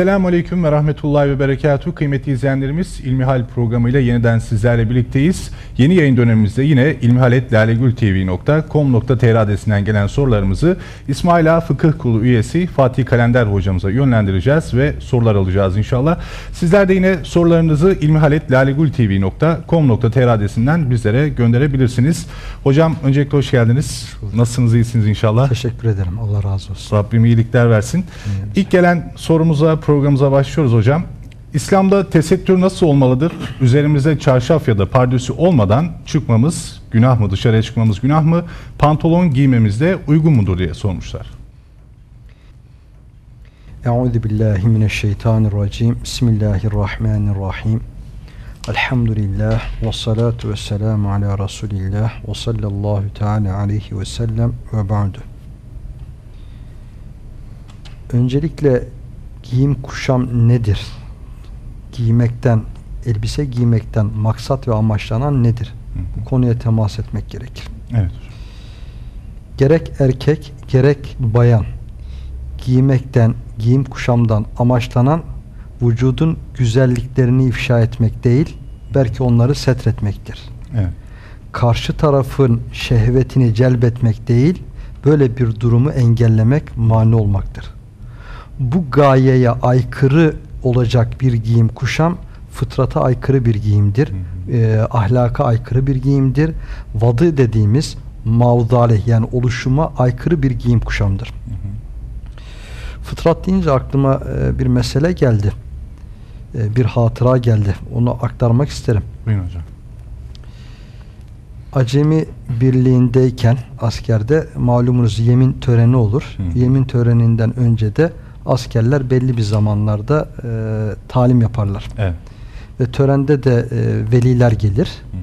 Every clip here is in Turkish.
Esselamu Aleyküm ve Rahmetullahi ve Berekatuhu. Kıymetli izleyenlerimiz İlmihal programıyla yeniden sizlerle birlikteyiz. Yeni yayın dönemimizde yine ilmihaletlalegültv.com.tr adresinden gelen sorularımızı İsmail Ağa Fıkıh Kulu üyesi Fatih Kalender hocamıza yönlendireceğiz ve sorular alacağız inşallah. Sizler de yine sorularınızı ilmihaletlalegültv.com.tr adresinden bizlere gönderebilirsiniz. Hocam öncelikle hoş geldiniz. Nasılsınız, iyisiniz inşallah? Teşekkür ederim. Allah razı olsun. Rabbim iyilikler versin. İlk gelen sorumuza programımıza başlıyoruz hocam. İslam'da tesettür nasıl olmalıdır? Üzerimize çarşaf ya da pardösü olmadan çıkmamız günah mı? Dışarıya çıkmamız günah mı? Pantolon giymemiz de uygun mudur diye sormuşlar. Euzu billahi mineşşeytanirracim. Bismillahirrahmanirrahim. Elhamdülillah ve salatu ve selamu ala Resulillah ve sallallahu teala aleyhi ve sellem ve ba'du. Öncelikle giyim kuşam nedir? Giymekten, elbise giymekten maksat ve amaçlanan nedir? Bu konuya temas etmek gerekir. Evet. Gerek erkek, gerek bayan giymekten, giyim kuşamdan amaçlanan vücudun güzelliklerini ifşa etmek değil, belki onları setretmektir. Evet. Karşı tarafın şehvetini celbetmek değil, böyle bir durumu engellemek, mani olmaktır. Bu gayeye aykırı olacak bir giyim kuşam, fıtrata aykırı bir giyimdir, Hı e, ahlaka aykırı bir giyimdir. Vadı dediğimiz mavdaleh yani oluşuma aykırı bir giyim kuşamdır. Hı hı. Fıtrat deyince aklıma e, bir mesele geldi. E, bir hatıra geldi. Onu aktarmak isterim. Buyurun hocam. Acemi birliğindeyken askerde malumunuz yemin töreni olur. Hı. Yemin töreninden önce de askerler belli bir zamanlarda e, talim yaparlar. Evet. Ve törende de e, veliler gelir. Hı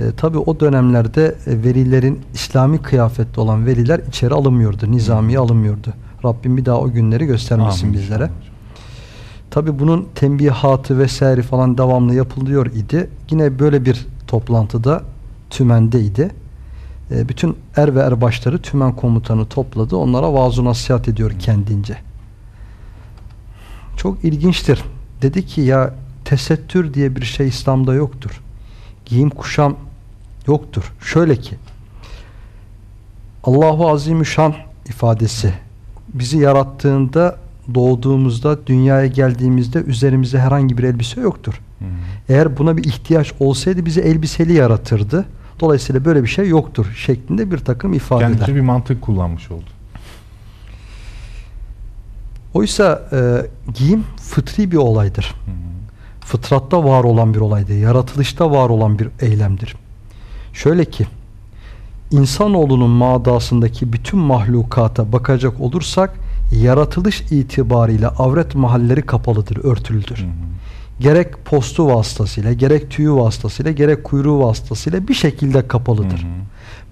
hı. E, Tabi o dönemlerde e, velilerin İslami kıyafette olan veliler içeri alınmıyordu. Nizamiye alınmıyordu. Rabbim bir daha o günleri göstermesin Amin bizlere. Tabi bunun tembihatı vesaire falan devamlı yapılıyor idi. Yine böyle bir toplantıda tümendeydi. E, bütün er ve erbaşları tümen komutanı topladı. Onlara vaaz nasihat ediyor kendince. Çok ilginçtir. Dedi ki ya tesettür diye bir şey İslam'da yoktur. Giyim kuşam yoktur. Şöyle ki Allahu Azimüşşan ifadesi bizi yarattığında doğduğumuzda dünyaya geldiğimizde üzerimize herhangi bir elbise yoktur. Hı. Eğer buna bir ihtiyaç olsaydı bizi elbiseli yaratırdı. Dolayısıyla böyle bir şey yoktur şeklinde bir takım ifadeler. Kendince bir mantık kullanmış oldu. Oysa e, giyim fıtri bir olaydır. Hı hı. Fıtratta var olan bir olaydır. Yaratılışta var olan bir eylemdir. Şöyle ki insanoğlunun madasındaki bütün mahlukata bakacak olursak yaratılış itibariyle avret mahalleri kapalıdır, örtülüdür. Hı hı. Gerek postu vasıtasıyla, gerek tüyü vasıtasıyla, gerek kuyruğu vasıtasıyla bir şekilde kapalıdır. Hı hı.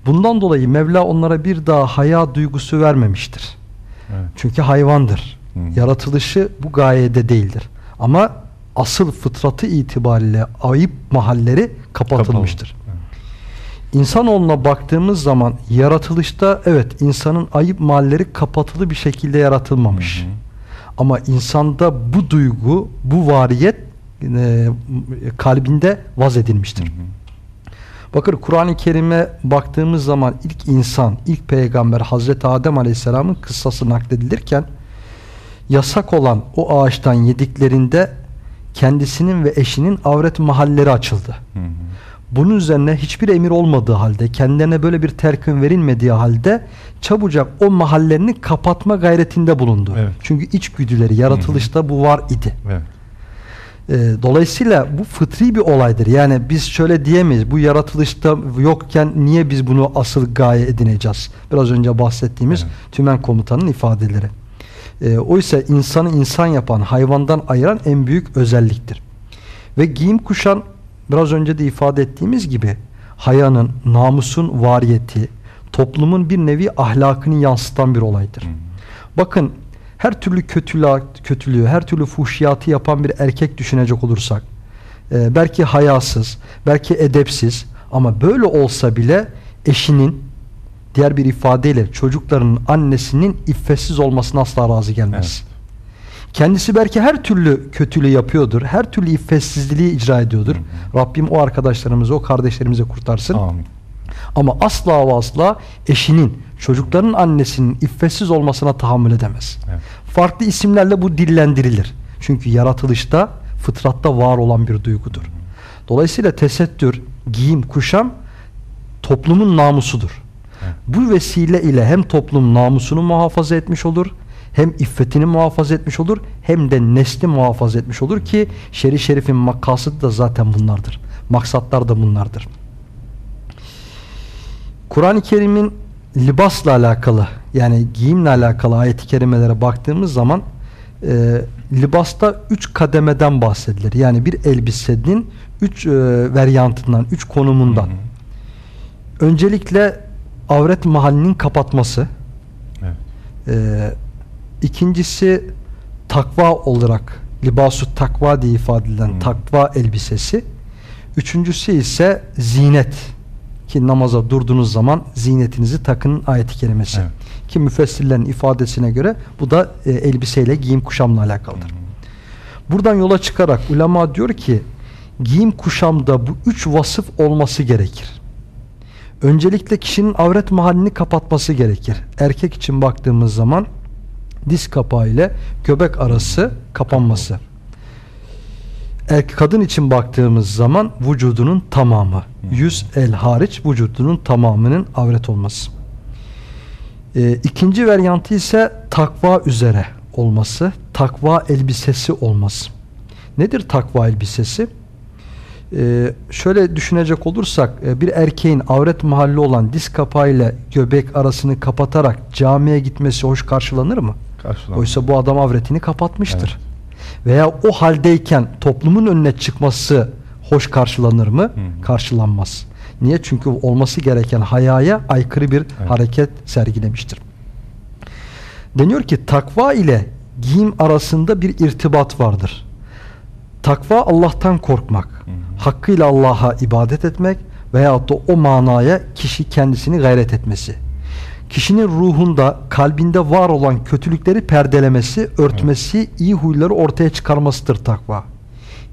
Bundan dolayı Mevla onlara bir daha haya duygusu vermemiştir. Evet. Çünkü hayvandır. Hı. Yaratılışı bu gayede değildir. Ama asıl fıtratı itibariyle ayıp mahalleri kapatılmıştır. Kapalı. Evet. İnsanoğluna baktığımız zaman yaratılışta evet insanın ayıp mahalleri kapatılı bir şekilde yaratılmamış. Hı hı. Ama insanda bu duygu, bu variyet e, kalbinde vaz edilmiştir. Hı hı. Bakın Kur'an-ı Kerim'e baktığımız zaman ilk insan, ilk peygamber Hazreti Adem Aleyhisselam'ın kıssası nakledilirken yasak olan o ağaçtan yediklerinde kendisinin ve eşinin avret mahalleri açıldı. Hı hı. Bunun üzerine hiçbir emir olmadığı halde, kendilerine böyle bir terkin verilmediği halde çabucak o mahallerini kapatma gayretinde bulundu. Evet. Çünkü içgüdüleri, yaratılışta bu var idi. Evet. E, dolayısıyla bu fıtri bir olaydır. Yani biz şöyle diyemeyiz. Bu yaratılışta yokken niye biz bunu asıl gaye edineceğiz? Biraz önce bahsettiğimiz Evet. tümen komutanın ifadeleri. E, oysa insanı insan yapan, hayvandan ayıran en büyük özelliktir. Ve giyim kuşan biraz önce de ifade ettiğimiz gibi hayanın, namusun variyeti, toplumun bir nevi ahlakını yansıtan bir olaydır. Bakın her türlü kötülüğü, kötülüğü, her türlü fuhşiyatı yapan bir erkek düşünecek olursak, e, belki hayasız, belki edepsiz ama böyle olsa bile eşinin, diğer bir ifadeyle çocuklarının annesinin iffetsiz olmasına asla razı gelmez. Evet. Kendisi belki her türlü kötülüğü yapıyordur, her türlü iffetsizliği icra ediyordur. Rabbim o arkadaşlarımızı, o kardeşlerimizi kurtarsın. Amin. Ama asla ve asla eşinin, çocukların annesinin iffetsiz olmasına tahammül edemez. Evet. Farklı isimlerle bu dillendirilir. Çünkü yaratılışta, fıtratta var olan bir duygudur. Dolayısıyla tesettür, giyim, kuşam toplumun namusudur. Bu vesile ile hem toplum namusunu muhafaza etmiş olur, hem iffetini muhafaza etmiş olur, hem de nesli muhafaza etmiş olur ki şer'i şerifin makasıdı da zaten bunlardır. Maksatlar da bunlardır. Kur'an-ı Kerim'in libasla alakalı yani giyimle alakalı ayet-i kerimelere baktığımız zaman e, libasta üç kademeden bahsedilir. Yani bir elbisenin üç e, varyantından, üç konumundan. Hı hı. Öncelikle avret mahallinin kapatması. Evet. Ee, ikincisi takva olarak libasu takva diye ifade edilen Hmm. takva elbisesi. Üçüncüsü ise zinet ki namaza durduğunuz zaman zinetinizi takın ayeti kerimesi. Evet. Ki müfessirlerin ifadesine göre bu da e, elbiseyle giyim kuşamla alakalıdır. Buradan yola çıkarak ulema diyor ki giyim kuşamda bu üç vasıf olması gerekir. Öncelikle kişinin avret mahallini kapatması gerekir. Erkek için baktığımız zaman diz kapağı ile göbek arası kapanması. Erkek kadın için baktığımız zaman vücudunun tamamı, yüz el hariç vücudunun tamamının avret olması. Ee, ikinci varyantı ise takva üzere olması, takva elbisesi olması. Nedir takva elbisesi? Ee, şöyle düşünecek olursak e, bir erkeğin avret mahalli olan diz kapağıyla göbek arasını kapatarak camiye gitmesi hoş karşılanır mı? Karşılanmış. Oysa bu adam avretini kapatmıştır. Veya o haldeyken toplumun önüne çıkması hoş karşılanır mı? hı. Karşılanmaz. Niye? Çünkü olması gereken hayaya aykırı bir hareket sergilemiştir. Deniyor ki takva ile giyim arasında bir irtibat vardır. Takva Allah'tan korkmak, hakkıyla Allah'a ibadet etmek veyahut da o manaya kişi kendisini gayret etmesi. Kişinin ruhunda, kalbinde var olan kötülükleri perdelemesi, örtmesi, iyi huyları ortaya çıkarmasıdır takva.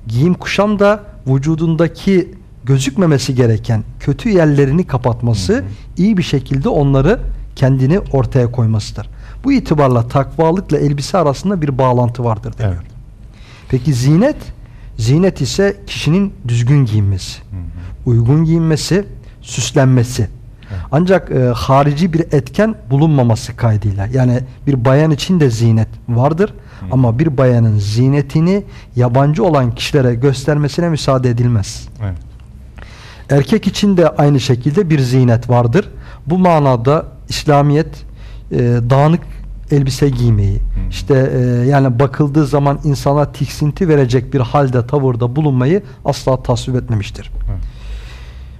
Giyim kuşam da vücudundaki gözükmemesi gereken kötü yerlerini kapatması, iyi bir şekilde onları kendini ortaya koymasıdır. Bu itibarla takvalıkla elbise arasında bir bağlantı vardır deniyor. Evet. Peki zinet? Zinet ise kişinin düzgün giyinmesi, uygun giyinmesi, süslenmesi. Ancak e, harici bir etken bulunmaması kaydıyla. Yani bir bayan için de zinet vardır ama bir bayanın zinetini yabancı olan kişilere göstermesine müsaade edilmez. Evet. Erkek için de aynı şekilde bir zinet vardır. Bu manada İslamiyet e, dağınık elbise giymeyi, işte e, yani bakıldığı zaman insana tiksinti verecek bir halde, tavırda bulunmayı asla tasvip etmemiştir. Evet.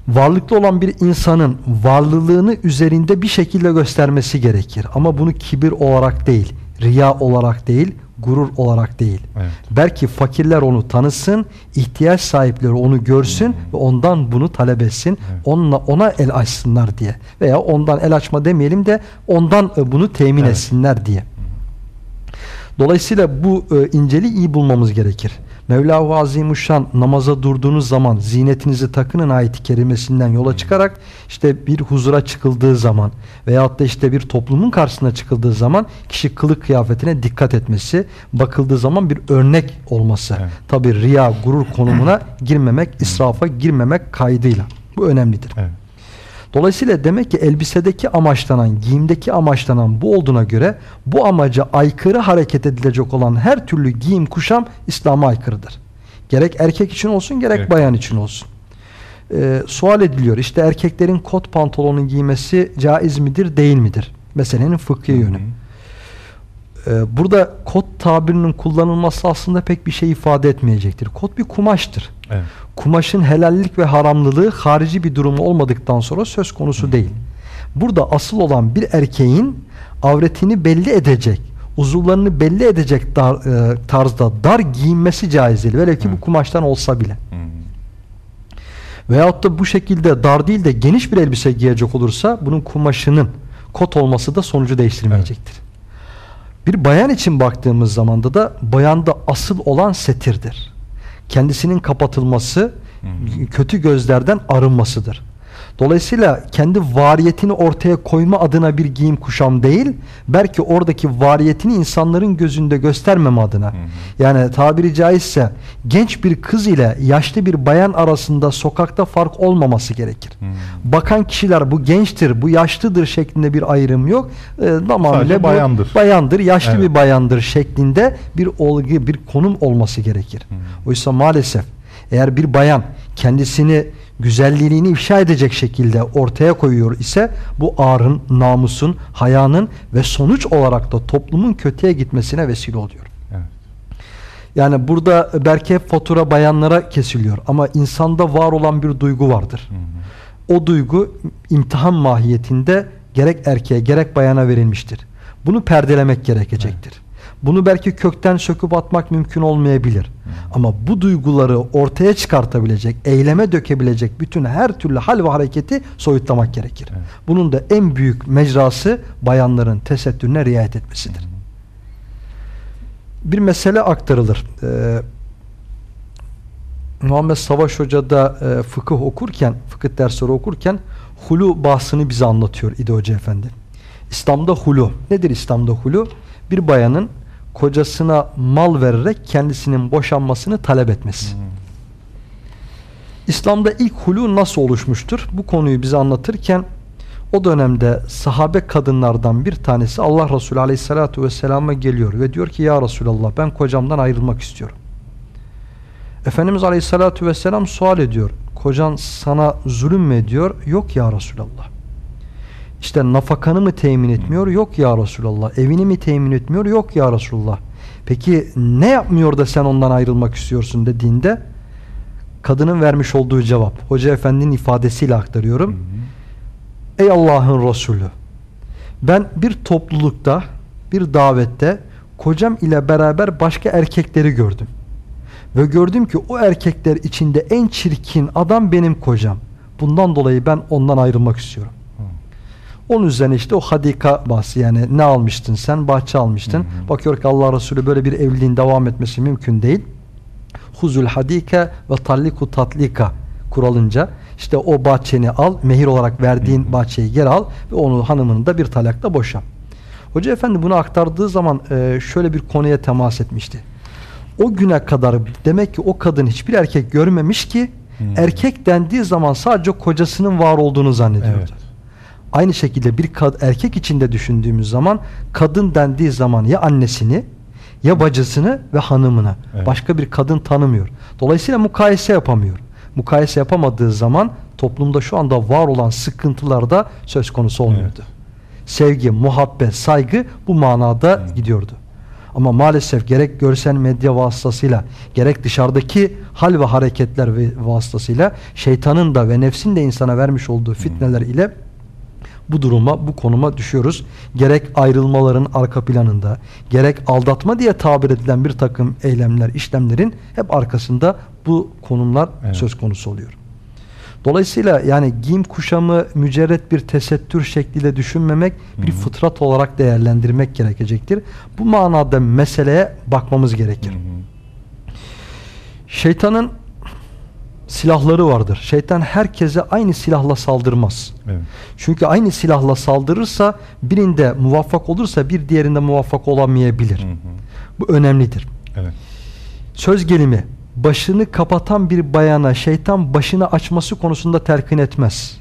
Varlıklı olan bir insanın varlılığını üzerinde bir şekilde göstermesi gerekir. Ama bunu kibir olarak değil, riya olarak değil, gurur olarak değil. Evet. Belki fakirler onu tanısın, ihtiyaç sahipleri onu görsün ve ondan bunu talep etsin. Evet. Onunla ona el açsınlar diye. Veya ondan el açma demeyelim de ondan e, bunu temin Evet. etsinler diye. Dolayısıyla bu e, inceliği iyi bulmamız gerekir. Mevla-u Azimuşşan namaza durduğunuz zaman zinetinizi takının ayeti kerimesinden yola çıkarak işte bir huzura çıkıldığı zaman veyahut da işte bir toplumun karşısına çıkıldığı zaman kişi kılık kıyafetine dikkat etmesi, bakıldığı zaman bir örnek olması. Evet. Tabi riya, gurur konumuna girmemek, israfa girmemek kaydıyla. Bu önemlidir. Evet. Dolayısıyla demek ki elbisedeki amaçlanan, giyimdeki amaçlanan bu olduğuna göre bu amaca aykırı hareket edilecek olan her türlü giyim kuşam İslam'a aykırıdır. Gerek erkek için olsun gerek Evet. bayan için olsun. Ee, sual ediliyor. İşte erkeklerin kot pantolonu giymesi caiz midir, değil midir? Meselenin fıkhi yönü. Ee, burada kot tabirinin kullanılması aslında pek bir şey ifade etmeyecektir. Kot bir kumaştır. Evet. Kumaşın helallik ve haramlılığı harici bir durum olmadıktan sonra söz konusu değil. Burada asıl olan bir erkeğin avretini belli edecek, uzuvlarını belli edecek dar, e, tarzda dar giyinmesi caiz değil. Velev ki bu kumaştan olsa bile. Hı hı. Veyahut da bu şekilde dar değil de geniş bir elbise giyecek olursa bunun kumaşının kot olması da sonucu değiştirmeyecektir. Bir bayan için baktığımız zamanda da bayanda asıl olan setirdir. Kendisinin kapatılması, kötü gözlerden arınmasıdır. Dolayısıyla kendi variyetini ortaya koyma adına bir giyim kuşam değil, belki oradaki variyetini insanların gözünde göstermeme adına. Yani tabiri caizse genç bir kız ile yaşlı bir bayan arasında sokakta fark olmaması gerekir. Bakan kişiler bu gençtir, bu yaşlıdır şeklinde bir ayrım yok. Ee, tamamıyla bayandır. bayandır, yaşlı Evet. bir bayandır şeklinde bir olgu, bir konum olması gerekir. Oysa maalesef eğer bir bayan kendisini güzelliğini ifşa edecek şekilde ortaya koyuyor ise bu ağrın, namusun, hayanın ve sonuç olarak da toplumun kötüye gitmesine vesile oluyor. Evet. Yani burada belki hep fatura bayanlara kesiliyor ama insanda var olan bir duygu vardır. O duygu imtihan mahiyetinde gerek erkeğe gerek bayana verilmiştir. Bunu perdelemek gerekecektir. Bunu belki kökten söküp atmak mümkün olmayabilir. Ama bu duyguları ortaya çıkartabilecek, eyleme dökebilecek bütün her türlü hal ve hareketi soyutlamak gerekir. Evet. Bunun da en büyük mecrası bayanların tesettürüne riayet etmesidir. Bir mesele aktarılır. Ee, Muhammed Savaş Hoca da e, fıkıh okurken, fıkıh dersleri okurken hulu bahsini bize anlatıyor İde Hoca Efendi. İslam'da hulu. Nedir İslam'da hulu? Bir bayanın kocasına mal vererek kendisinin boşanmasını talep etmesi. İslam'da ilk hulu nasıl oluşmuştur? Bu konuyu bize anlatırken o dönemde sahabe kadınlardan bir tanesi Allah Resulü Aleyhisselatü Vesselam'a geliyor ve diyor ki Ya Resulallah ben kocamdan ayrılmak istiyorum. Efendimiz Aleyhisselatü Vesselam sual ediyor. Kocan sana zulüm mü ediyor? Yok ya Resulallah. İşte nafakanı mı temin etmiyor? Yok ya Resulallah. Evini mi temin etmiyor? Yok ya Resulallah. Peki ne yapmıyor da sen ondan ayrılmak istiyorsun dediğinde kadının vermiş olduğu cevap. Hoca efendinin ifadesiyle aktarıyorum. Ey Allah'ın Resulü ben bir toplulukta bir davette kocam ile beraber başka erkekleri gördüm. Ve gördüm ki o erkekler içinde en çirkin adam benim kocam. Bundan dolayı ben ondan ayrılmak istiyorum. Onun üzerine işte o hadika bahsi yani ne almıştın sen? Bahçe almıştın. Bakıyor ki Allah Resulü böyle bir evliliğin devam etmesi mümkün değil. Huzul hadike ve talliku tatlika kuralınca işte o bahçeni al, mehir olarak verdiğin bahçeyi geri al ve onu hanımını da bir talakta boşa. Hoca efendi bunu aktardığı zaman e, şöyle bir konuya temas etmişti. O güne kadar demek ki o kadın hiçbir erkek görmemiş ki erkek dendiği zaman sadece kocasının var olduğunu zannediyordu. Evet. Aynı şekilde bir erkek içinde düşündüğümüz zaman kadın dendiği zaman ya annesini ya bacısını ve hanımını Evet. başka bir kadın tanımıyor. Dolayısıyla mukayese yapamıyor. Mukayese yapamadığı zaman toplumda şu anda var olan sıkıntılar da söz konusu olmuyordu. Sevgi, muhabbet, saygı bu manada gidiyordu. Ama maalesef gerek görsel medya vasıtasıyla gerek dışarıdaki hal ve hareketler ve vasıtasıyla şeytanın da ve nefsin de insana vermiş olduğu fitneler ile bu duruma, bu konuma düşüyoruz. Gerek ayrılmaların arka planında, gerek aldatma diye tabir edilen bir takım eylemler, işlemlerin hep arkasında bu konumlar Evet. söz konusu oluyor. Dolayısıyla yani giyim kuşamı mücerret bir tesettür şekliyle düşünmemek, bir fıtrat olarak değerlendirmek gerekecektir. Bu manada meseleye bakmamız gerekir. Şeytanın silahları vardır. Şeytan herkese aynı silahla saldırmaz. Evet. Çünkü aynı silahla saldırırsa birinde muvaffak olursa bir diğerinde muvaffak olamayabilir. Bu önemlidir. Evet. Söz gelimi başını kapatan bir bayana şeytan başını açması konusunda telkin etmez.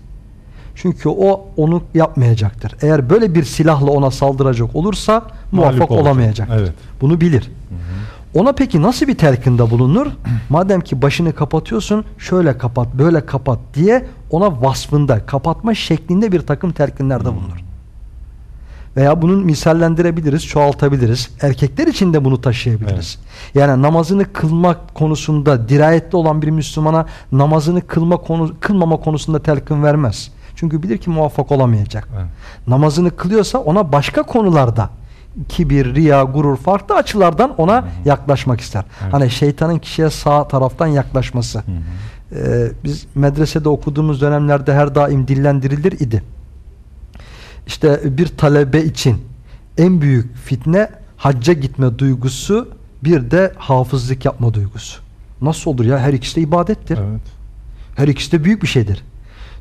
Çünkü o onu yapmayacaktır. Eğer böyle bir silahla ona saldıracak olursa muvaffak olamayacaktır. Evet. Bunu bilir. Ona peki nasıl bir telkinde bulunur? Madem ki başını kapatıyorsun şöyle kapat böyle kapat diye ona vasfında kapatma şeklinde bir takım telkinlerde bulunur. Veya bunun misallendirebiliriz, çoğaltabiliriz. Erkekler için de bunu taşıyabiliriz. Yani namazını kılmak konusunda dirayetli olan bir Müslümana namazını kılma konu, kılmama konusunda telkin vermez. Çünkü bilir ki muvaffak olamayacak. Evet. Namazını kılıyorsa ona başka konularda kibir, riya, gurur farklı açılardan ona yaklaşmak ister. Evet. Hani şeytanın kişiye sağ taraftan yaklaşması. Ee, biz medresede okuduğumuz dönemlerde her daim dillendirilir idi. İşte bir talebe için en büyük fitne hacca gitme duygusu bir de hafızlık yapma duygusu. Nasıl olur ya? Her ikisi de ibadettir. Evet. Her ikisi de büyük bir şeydir.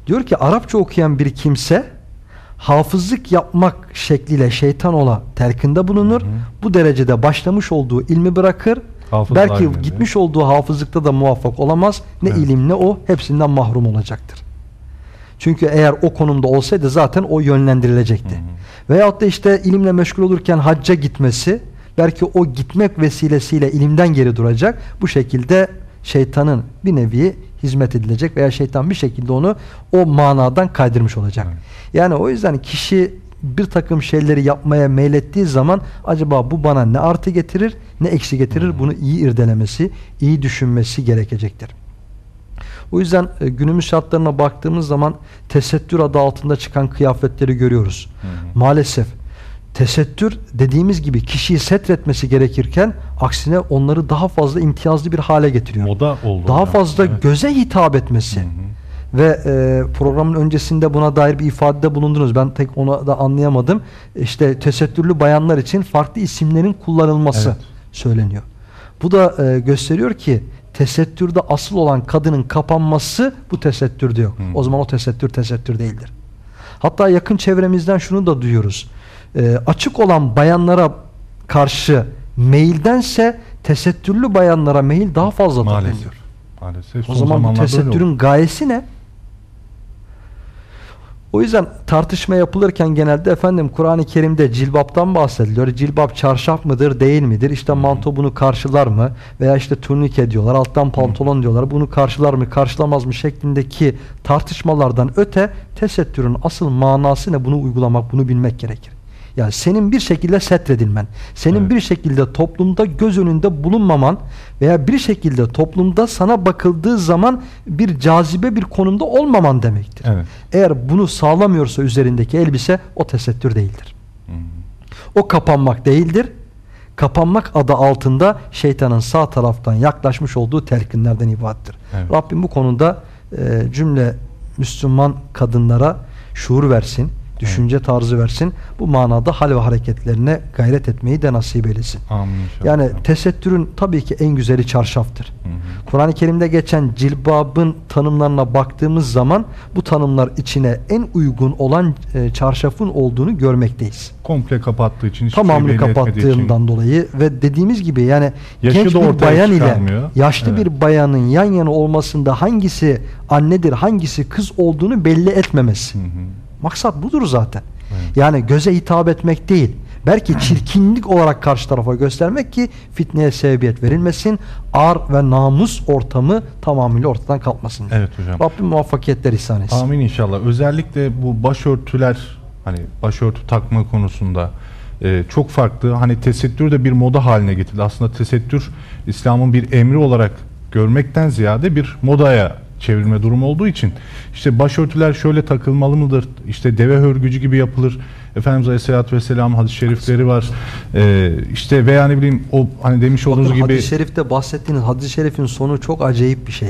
Diyor ki Arapça okuyan bir kimse hafızlık yapmak şekliyle şeytan ola terkinde bulunur. Hı hı. Bu derecede başlamış olduğu ilmi bırakır. Hafız Belki haline. gitmiş olduğu hafızlıkta da muvaffak olamaz. Ne Evet. ilim ne o hepsinden mahrum olacaktır. Çünkü eğer o konumda olsaydı zaten o yönlendirilecekti. Hı Veyahut da işte ilimle meşgul olurken hacca gitmesi belki o gitmek vesilesiyle ilimden geri duracak. Bu şekilde şeytanın bir nevi hizmet edilecek veya şeytan bir şekilde onu o manadan kaydırmış olacak. Evet. Yani o yüzden kişi bir takım şeyleri yapmaya meylettiği zaman acaba bu bana ne artı getirir ne eksi getirir bunu iyi irdelemesi, iyi düşünmesi gerekecektir. O yüzden e, günümüz şartlarına baktığımız zaman tesettür adı altında çıkan kıyafetleri görüyoruz. Hı. Maalesef tesettür dediğimiz gibi kişiyi setretmesi gerekirken aksine onları daha fazla imtiyazlı bir hale getiriyor. Moda oldu. Daha hocam. fazla Evet. göze hitap etmesi. Hı hı. Ve e, programın öncesinde buna dair bir ifadede bulundunuz. Ben tek onu da anlayamadım. İşte tesettürlü bayanlar için farklı isimlerin kullanılması Evet. söyleniyor. Bu da e, gösteriyor ki tesettürde asıl olan kadının kapanması bu tesettürde yok. Hı. O zaman o tesettür tesettür değildir. Hatta yakın çevremizden şunu da duyuyoruz. E, açık olan bayanlara karşı meyildense tesettürlü bayanlara meyil daha fazla Maalesef. Maalesef. O zaman bu tesettürün gayesi ne? O yüzden tartışma yapılırken genelde efendim Kur'an-ı Kerim'de cilbaptan bahsediliyor. Cilbap çarşaf mıdır değil midir? İşte manto bunu karşılar mı? Veya işte turnike diyorlar. Alttan pantolon diyorlar. Bunu karşılar mı karşılamaz mı şeklindeki tartışmalardan öte tesettürün asıl manası ne? Bunu uygulamak, bunu bilmek gerekir. Yani senin bir şekilde setredilmen, senin Evet. bir şekilde toplumda göz önünde bulunmaman veya bir şekilde toplumda sana bakıldığı zaman bir cazibe bir konumda olmaman demektir. Evet. Eğer bunu sağlamıyorsa üzerindeki elbise o tesettür değildir. Hı hı. O kapanmak değildir. Kapanmak adı altında şeytanın sağ taraftan yaklaşmış olduğu telkinlerden ibarettir. Evet. Rabbim bu konuda e, cümle Müslüman kadınlara şuur versin, düşünce tarzı versin. Bu manada hal ve hareketlerine gayret etmeyi de nasip eylesin. Amin inşallah. Yani tesettürün tabii ki en güzeli çarşaftır. Kur'an-ı Kerim'de geçen cilbabın tanımlarına baktığımız zaman bu tanımlar içine en uygun olan e, çarşafın olduğunu görmekteyiz. komple kapattığı için Tamamını şey belli etmediği için. kapattığından dolayı ve dediğimiz gibi yani Yaşı genç bir bayan ile yaşlı Evet. bir bayanın yan yana olmasında hangisi annedir, hangisi kız olduğunu belli etmemesi. Hı hı. Maksat budur zaten. Evet. Yani göze hitap etmek değil. Belki çirkinlik olarak karşı tarafa göstermek ki fitneye sebebiyet verilmesin. Ar ve namus ortamı tamamıyla ortadan kalkmasın. Evet hocam. Rabbim muvaffakiyetler ihsan etsin. Amin inşallah. Özellikle bu başörtüler hani başörtü takma konusunda e, çok farklı. Hani tesettür de bir moda haline getirildi. Aslında tesettür İslam'ın bir emri olarak görmekten ziyade bir modaya çevirme durumu olduğu için işte başörtüler şöyle takılmalı mıdır? İşte deve hörgücü gibi yapılır. Efendimiz Aleyhisselatü Vesselam hadis-i şerifleri var. E, işte veya ne bileyim o hani demiş olduğunuz Bakın gibi hadis-i şerifte bahsettiğiniz hadis-i şerifin sonu çok acayip bir şey.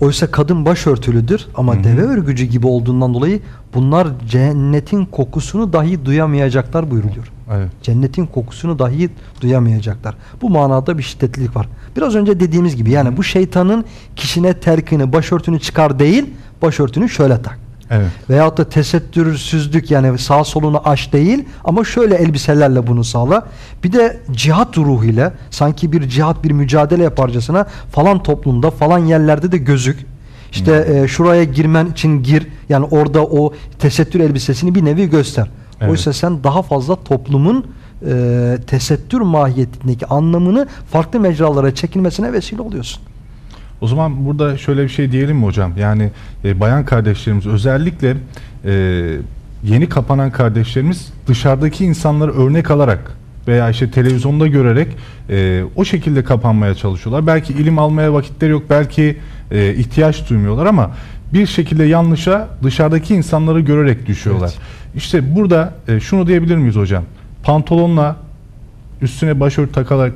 Oysa kadın başörtülüdür ama Hı hı. deve örgücü gibi olduğundan dolayı bunlar cennetin kokusunu dahi duyamayacaklar buyuruluyor. evet. Cennetin kokusunu dahi duyamayacaklar. Bu manada bir şiddetlilik var. Biraz önce dediğimiz gibi yani bu şeytanın kişine terkini, başörtünü çıkar değil, başörtünü şöyle tak. Evet. Veyahut da tesettürsüzlük yani sağ solunu aç değil ama şöyle elbiselerle bunu sağla. Bir de cihat ruhuyla sanki bir cihat bir mücadele yaparcasına falan toplumda falan yerlerde de gözük. İşte Hmm. e, şuraya girmen için gir. Yani orada o tesettür elbisesini bir nevi göster. Evet. Oysa sen daha fazla toplumun e, tesettür mahiyetindeki anlamını farklı mecralara çekilmesine vesile oluyorsun. O zaman burada şöyle bir şey diyelim mi hocam? Yani e, bayan kardeşlerimiz özellikle e, yeni kapanan kardeşlerimiz dışarıdaki insanları örnek alarak veya işte televizyonda görerek e, o şekilde kapanmaya çalışıyorlar. Belki ilim almaya vakitleri yok, belki e, ihtiyaç duymuyorlar ama bir şekilde yanlışa dışarıdaki insanları görerek düşüyorlar. Evet. İşte burada e, şunu diyebilir miyiz hocam? Pantolonla üstüne başörtü takarak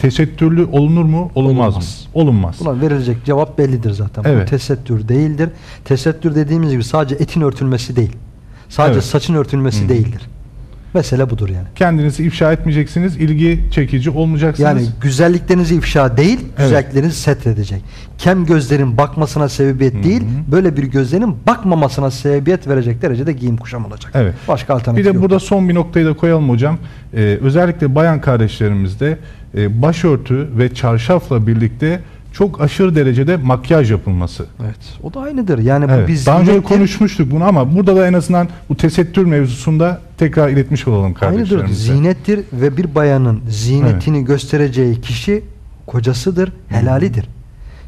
tesettürlü olunur mu? Olunmaz, Olunmaz. mı? Olunmaz. Buna verilecek cevap bellidir zaten. Evet. Bu tesettür değildir. Tesettür dediğimiz gibi sadece etin örtülmesi değil. Sadece Evet. saçın örtülmesi Hı. değildir. Mesele budur yani. Kendinizi ifşa etmeyeceksiniz, ilgi çekici olmayacaksınız. Yani güzelliklerinizi ifşa değil, Evet. güzelliklerinizi setredecek. Kem gözlerin bakmasına sebebiyet Hı değil, böyle bir gözlerin bakmamasına sebebiyet verecek derecede giyim kuşam olacak. Evet. Başka bir alternatif de yok. burada son bir noktayı da koyalım hocam. Ee, özellikle bayan kardeşlerimizde e, başörtü ve çarşafla birlikte çok aşırı derecede makyaj yapılması. Evet. O da aynıdır. Yani bu Evet. biz Daha önce konuşmuştuk bunu ama burada da en azından bu tesettür mevzusunda tekrar iletmiş olalım Aynıdır. kardeşlerimize. Zinettir ve bir bayanın zinetini göstereceği kişi kocasıdır, helalidir.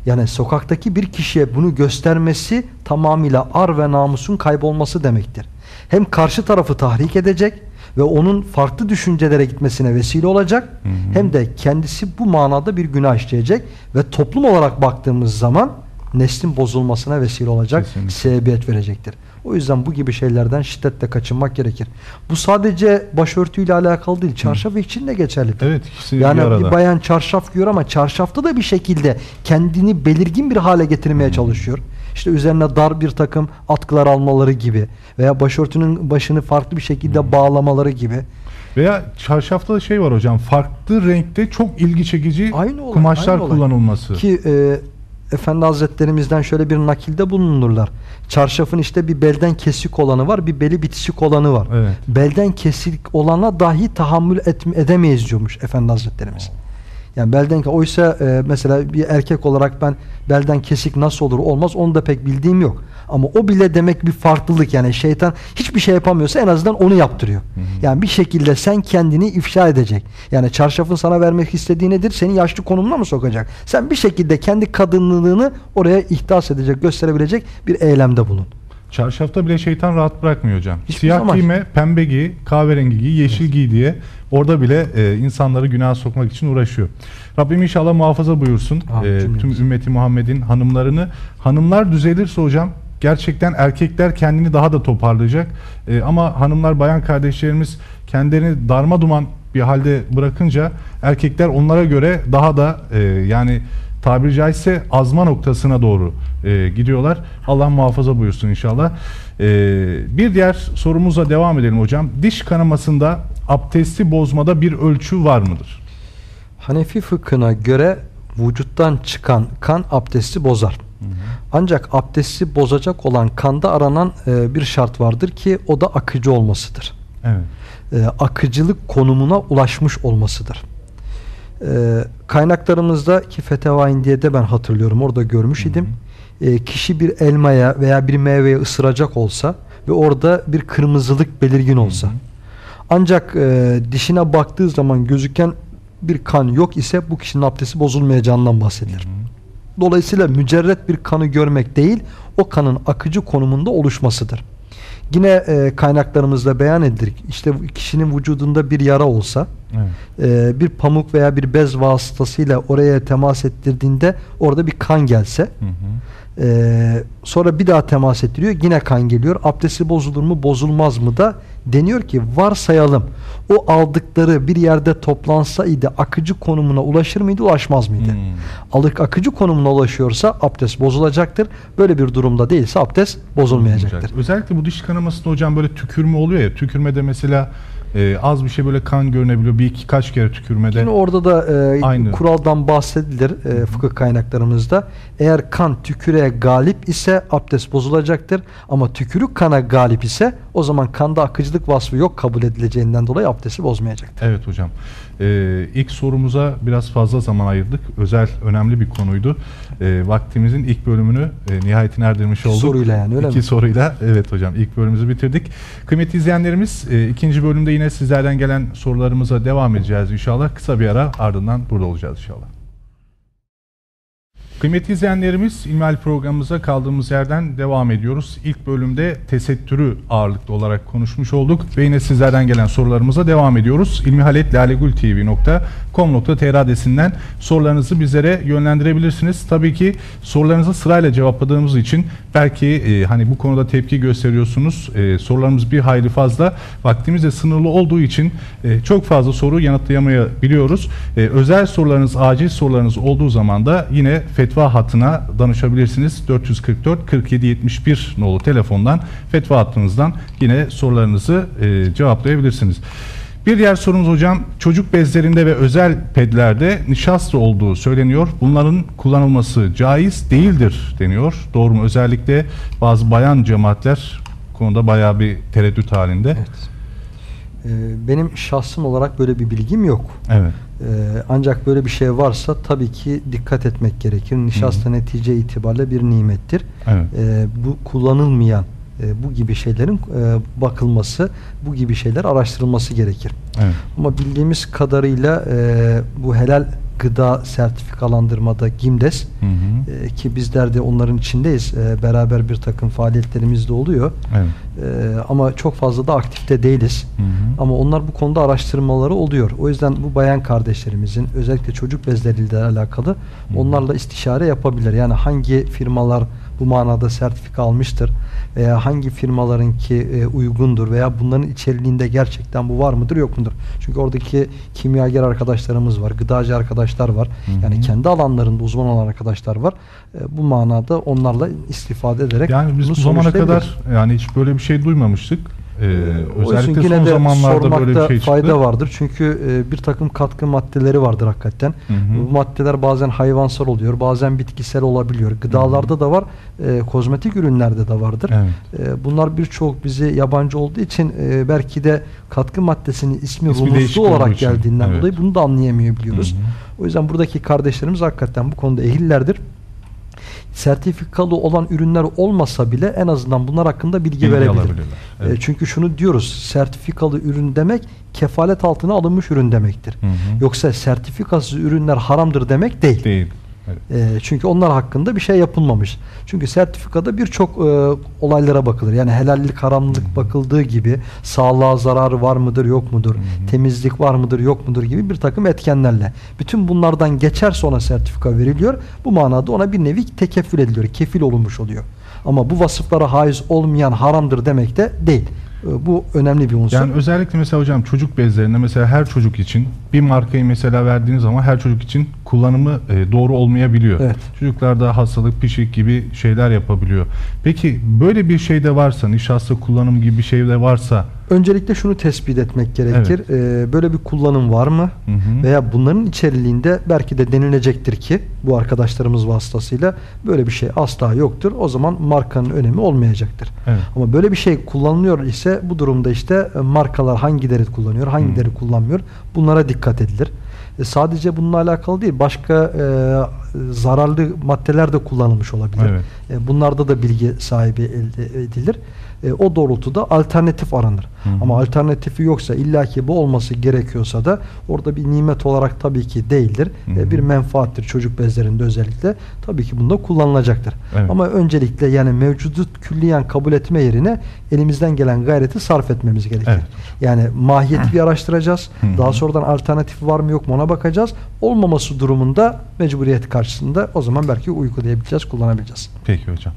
Yani sokaktaki bir kişiye bunu göstermesi tamamıyla ar ve namusun kaybolması demektir. Hem karşı tarafı tahrik edecek ve onun farklı düşüncelere gitmesine vesile olacak Hı hı. hem de kendisi bu manada bir günah işleyecek ve toplum olarak baktığımız zaman neslin bozulmasına vesile olacak, Kesinlikle. sebebiyet verecektir. O yüzden bu gibi şeylerden şiddetle kaçınmak gerekir. Bu sadece başörtüyle alakalı değil, çarşaf için de geçerlidir. Evet, bir yani arada. bir bayan çarşaf giyiyor ama çarşafta da bir şekilde kendini belirgin bir hale getirmeye çalışıyor. İşte üzerine dar bir takım atkılar almaları gibi veya başörtünün başını farklı bir şekilde bağlamaları gibi. Veya çarşafta da şey var hocam. Farklı renkte çok ilgi çekici Aynı olay, kumaşlar aynı olay. kullanılması. Ki e, Efendi Hazretlerimizden şöyle bir nakilde bulunurlar. Çarşafın işte bir belden kesik olanı var, bir beli bitişik olanı var. Evet. Belden kesik olana dahi tahammül et, edemeyiz diyormuş Efendi Hazretlerimiz. Yani belden oysa e, mesela bir erkek olarak ben belden kesik nasıl olur olmaz onu da pek bildiğim yok. Ama o bile demek bir farklılık yani şeytan hiçbir şey yapamıyorsa en azından onu yaptırıyor. Yani bir şekilde sen kendini ifşa edecek. Yani çarşafın sana vermek istediği nedir? Seni yaşlı konumuna mı sokacak? Sen bir şekilde kendi kadınlığını oraya ihdas edecek, gösterebilecek bir eylemde bulun. Çarşafta bile şeytan rahat bırakmıyor hocam. Hiçbir Siyah zaman. giyme, pembe giy, kahverengi giy, yeşil giy diye orada bile e, insanları günaha sokmak için uğraşıyor. Rabbim inşallah muhafaza buyursun e, tüm ümmeti Muhammed'in hanımlarını. Hanımlar düzelirse hocam gerçekten erkekler kendini daha da toparlayacak. E, ama hanımlar, bayan kardeşlerimiz kendilerini darma duman bir halde bırakınca erkekler onlara göre daha da e, yani tabiri caizse azma noktasına doğru e, gidiyorlar. Allah muhafaza buyursun inşallah. E, bir diğer sorumuza devam edelim hocam. Diş kanamasında abdesti bozmada bir ölçü var mıdır? Hanefi fıkhına göre vücuttan çıkan kan abdesti bozar. Ancak abdesti bozacak olan kanda aranan e, bir şart vardır ki o da akıcı olmasıdır. Evet. E, akıcılık konumuna ulaşmış olmasıdır. E, kaynaklarımızda ki Fetevain diye de ben hatırlıyorum orada görmüş idim. E, kişi bir elmaya veya bir meyveye ısıracak olsa ve orada bir kırmızılık belirgin olsa ancak e, dişine baktığı zaman gözüken bir kan yok ise bu kişinin abdesti bozulmayacağından bahsedilir. Dolayısıyla mücerret bir kanı görmek değil, o kanın akıcı konumunda oluşmasıdır. Yine e, kaynaklarımızda beyan edilir. İşte kişinin vücudunda bir yara olsa, Evet. e, bir pamuk veya bir bez vasıtasıyla oraya temas ettirdiğinde orada bir kan gelse, Hı hı. Ee, sonra bir daha temas ettiriyor. Yine kan geliyor. Abdesti bozulur mu bozulmaz mı da deniyor ki varsayalım o aldıkları bir yerde toplansaydı akıcı konumuna ulaşır mıydı ulaşmaz mıydı? Hmm. Alık akıcı konumuna ulaşıyorsa abdest bozulacaktır. Böyle bir durumda değilse abdest bozulmayacaktır. Özellikle bu diş kanamasında hocam böyle tükürme oluyor ya. Tükürmede mesela e, az bir şey böyle kan görünebiliyor. Bir iki kaç kere tükürmede. Yine orada da e, Aynı. kuraldan bahsedilir e, fıkıh kaynaklarımızda. Eğer kan tükürüğe galip ise abdest bozulacaktır. Ama tükürük kana galip ise o zaman kanda akıcılık vasfı yok kabul edileceğinden dolayı abdesti bozmayacaktır. Evet hocam. Ee, ilk sorumuza biraz fazla zaman ayırdık. Özel, önemli bir konuydu. Ee, vaktimizin ilk bölümünü e, nihayetine erdirmiş olduk. soruyla yani, öyle İki mi? soruyla evet hocam ilk bölümümüzü bitirdik. Kıymetli izleyenlerimiz e, ikinci bölümde yine sizlerden gelen sorularımıza devam edeceğiz inşallah. Kısa bir ara ardından burada olacağız inşallah. Kıymetli izleyenlerimiz İlmihal programımıza kaldığımız yerden devam ediyoruz. İlk bölümde tesettürü ağırlıklı olarak konuşmuş olduk ve yine sizlerden gelen sorularımıza devam ediyoruz. ilmihaletlalegultv.com.tr adresinden sorularınızı bizlere yönlendirebilirsiniz. Tabii ki sorularınızı sırayla cevapladığımız için belki e, hani bu konuda tepki gösteriyorsunuz. E, sorularımız bir hayli fazla. Vaktimiz de sınırlı olduğu için e, çok fazla soru yanıtlayamayabiliyoruz. E, özel sorularınız, acil sorularınız olduğu zaman da yine fetva hattına danışabilirsiniz. 444 47 71 nolu telefondan fetva hattınızdan yine sorularınızı e, cevaplayabilirsiniz. Bir diğer sorumuz hocam çocuk bezlerinde ve özel pedlerde nişasta olduğu söyleniyor. Bunların kullanılması caiz değildir deniyor. Doğru mu? Özellikle bazı bayan cemaatler konuda bayağı bir tereddüt halinde. Evet. Ee, benim şahsım olarak böyle bir bilgim yok. Evet. Ee, ancak böyle bir şey varsa tabii ki dikkat etmek gerekir. Nişasta netice itibariyle bir nimettir. Evet. Ee, bu kullanılmayan e, bu gibi şeylerin e, bakılması, bu gibi şeyler araştırılması gerekir. Evet. Ama bildiğimiz kadarıyla e, bu helal gıda sertifikalandırmada GİMDES Hı hı. e, ki bizler de onların içindeyiz. E, beraber bir takım faaliyetlerimiz de oluyor. Evet. E, ama çok fazla da aktifte değiliz. Hı hı. Ama onlar bu konuda araştırmaları oluyor. O yüzden bu bayan kardeşlerimizin özellikle çocuk bezleriyle alakalı onlarla istişare yapabilir. Yani hangi firmalar bu manada sertifika almıştır veya hangi firmaların ki e, uygundur veya bunların içeriğinde gerçekten bu var mıdır yok mudur? Çünkü oradaki kimyager arkadaşlarımız var, gıdacı arkadaşlar var. Yani kendi alanlarında uzman olan arkadaşlar var. E, bu manada onlarla istifade ederek Yani biz bu zamana kadar yani hiç böyle bir şey duymamıştık. Ee, özellikle yine son de zamanlarda böyle bir şey çıktı. fayda vardır. Çünkü e, bir takım katkı maddeleri vardır hakikaten. Hı hı. Bu maddeler bazen hayvansal oluyor, bazen bitkisel olabiliyor. Gıdalarda da var, e, kozmetik ürünlerde de vardır. Evet. E, bunlar birçok bize yabancı olduğu için e, belki de katkı maddesinin ismi, İsmi olduğu olarak için, geldiğinden evet. dolayı bunu da anlayamıyor biliyoruz. Hı hı. O yüzden buradaki kardeşlerimiz hakikaten bu konuda ehillerdir. Sertifikalı olan ürünler olmasa bile en azından bunlar hakkında bilgi, Bilgi verebilir. E, Evet. çünkü şunu diyoruz, sertifikalı ürün demek kefalet altına alınmış ürün demektir. Hı hı. Yoksa sertifikasız ürünler haramdır demek değil. Değil. Evet. E, çünkü onlar hakkında bir şey yapılmamış. Çünkü sertifikada birçok e, olaylara bakılır. Yani helallik, haramlık bakıldığı gibi sağlığa zararı var mıdır, yok mudur? Temizlik var mıdır, yok mudur gibi bir takım etkenlerle. Bütün bunlardan geçerse ona sertifika veriliyor. Bu manada ona bir nevi tekeffül ediliyor, kefil olunmuş oluyor. Ama bu vasıflara haiz olmayan haramdır demek de değil. E, bu önemli bir unsur. Yani özellikle mesela hocam çocuk bezlerinde mesela her çocuk için bir markayı mesela verdiğiniz zaman her çocuk için kullanımı e, doğru olmayabiliyor. Evet. Çocuklarda hastalık, pişik gibi şeyler yapabiliyor. Peki böyle bir şey de varsa, nişasta kullanım gibi bir şey de varsa Öncelikle şunu tespit etmek gerekir. Ee, böyle bir kullanım var mı? Hı hı. Veya bunların içeriliğinde belki de denilecektir ki bu arkadaşlarımız vasıtasıyla böyle bir şey asla yoktur. O zaman markanın önemi olmayacaktır. Evet. Ama böyle bir şey kullanılıyor ise bu durumda işte e, markalar hangileri kullanıyor, hangileri kullanmıyor bunlara dikkat edilir. E, sadece bununla alakalı değil başka e, zararlı maddeler de kullanılmış olabilir. Evet. E, bunlarda da bilgi sahibi elde edilir. E, o doğrultuda alternatif aranır. Hı hı. Ama alternatifi yoksa illaki bu olması gerekiyorsa da orada bir nimet olarak tabii ki değildir. Hı hı. E, bir menfaattir çocuk bezlerinde özellikle. Tabii ki bunda kullanılacaktır. Evet. Ama öncelikle yani mevcudu külliyen kabul etme yerine elimizden gelen gayreti sarf etmemiz gerekir. Evet. Yani mahiyeti bir araştıracağız. Hı hı. Daha sonradan alternatifi var mı yok mu ona bakacağız. Olmaması durumunda mecburiyet karşısında o zaman belki uygulayabileceğiz, kullanabileceğiz. Peki hocam.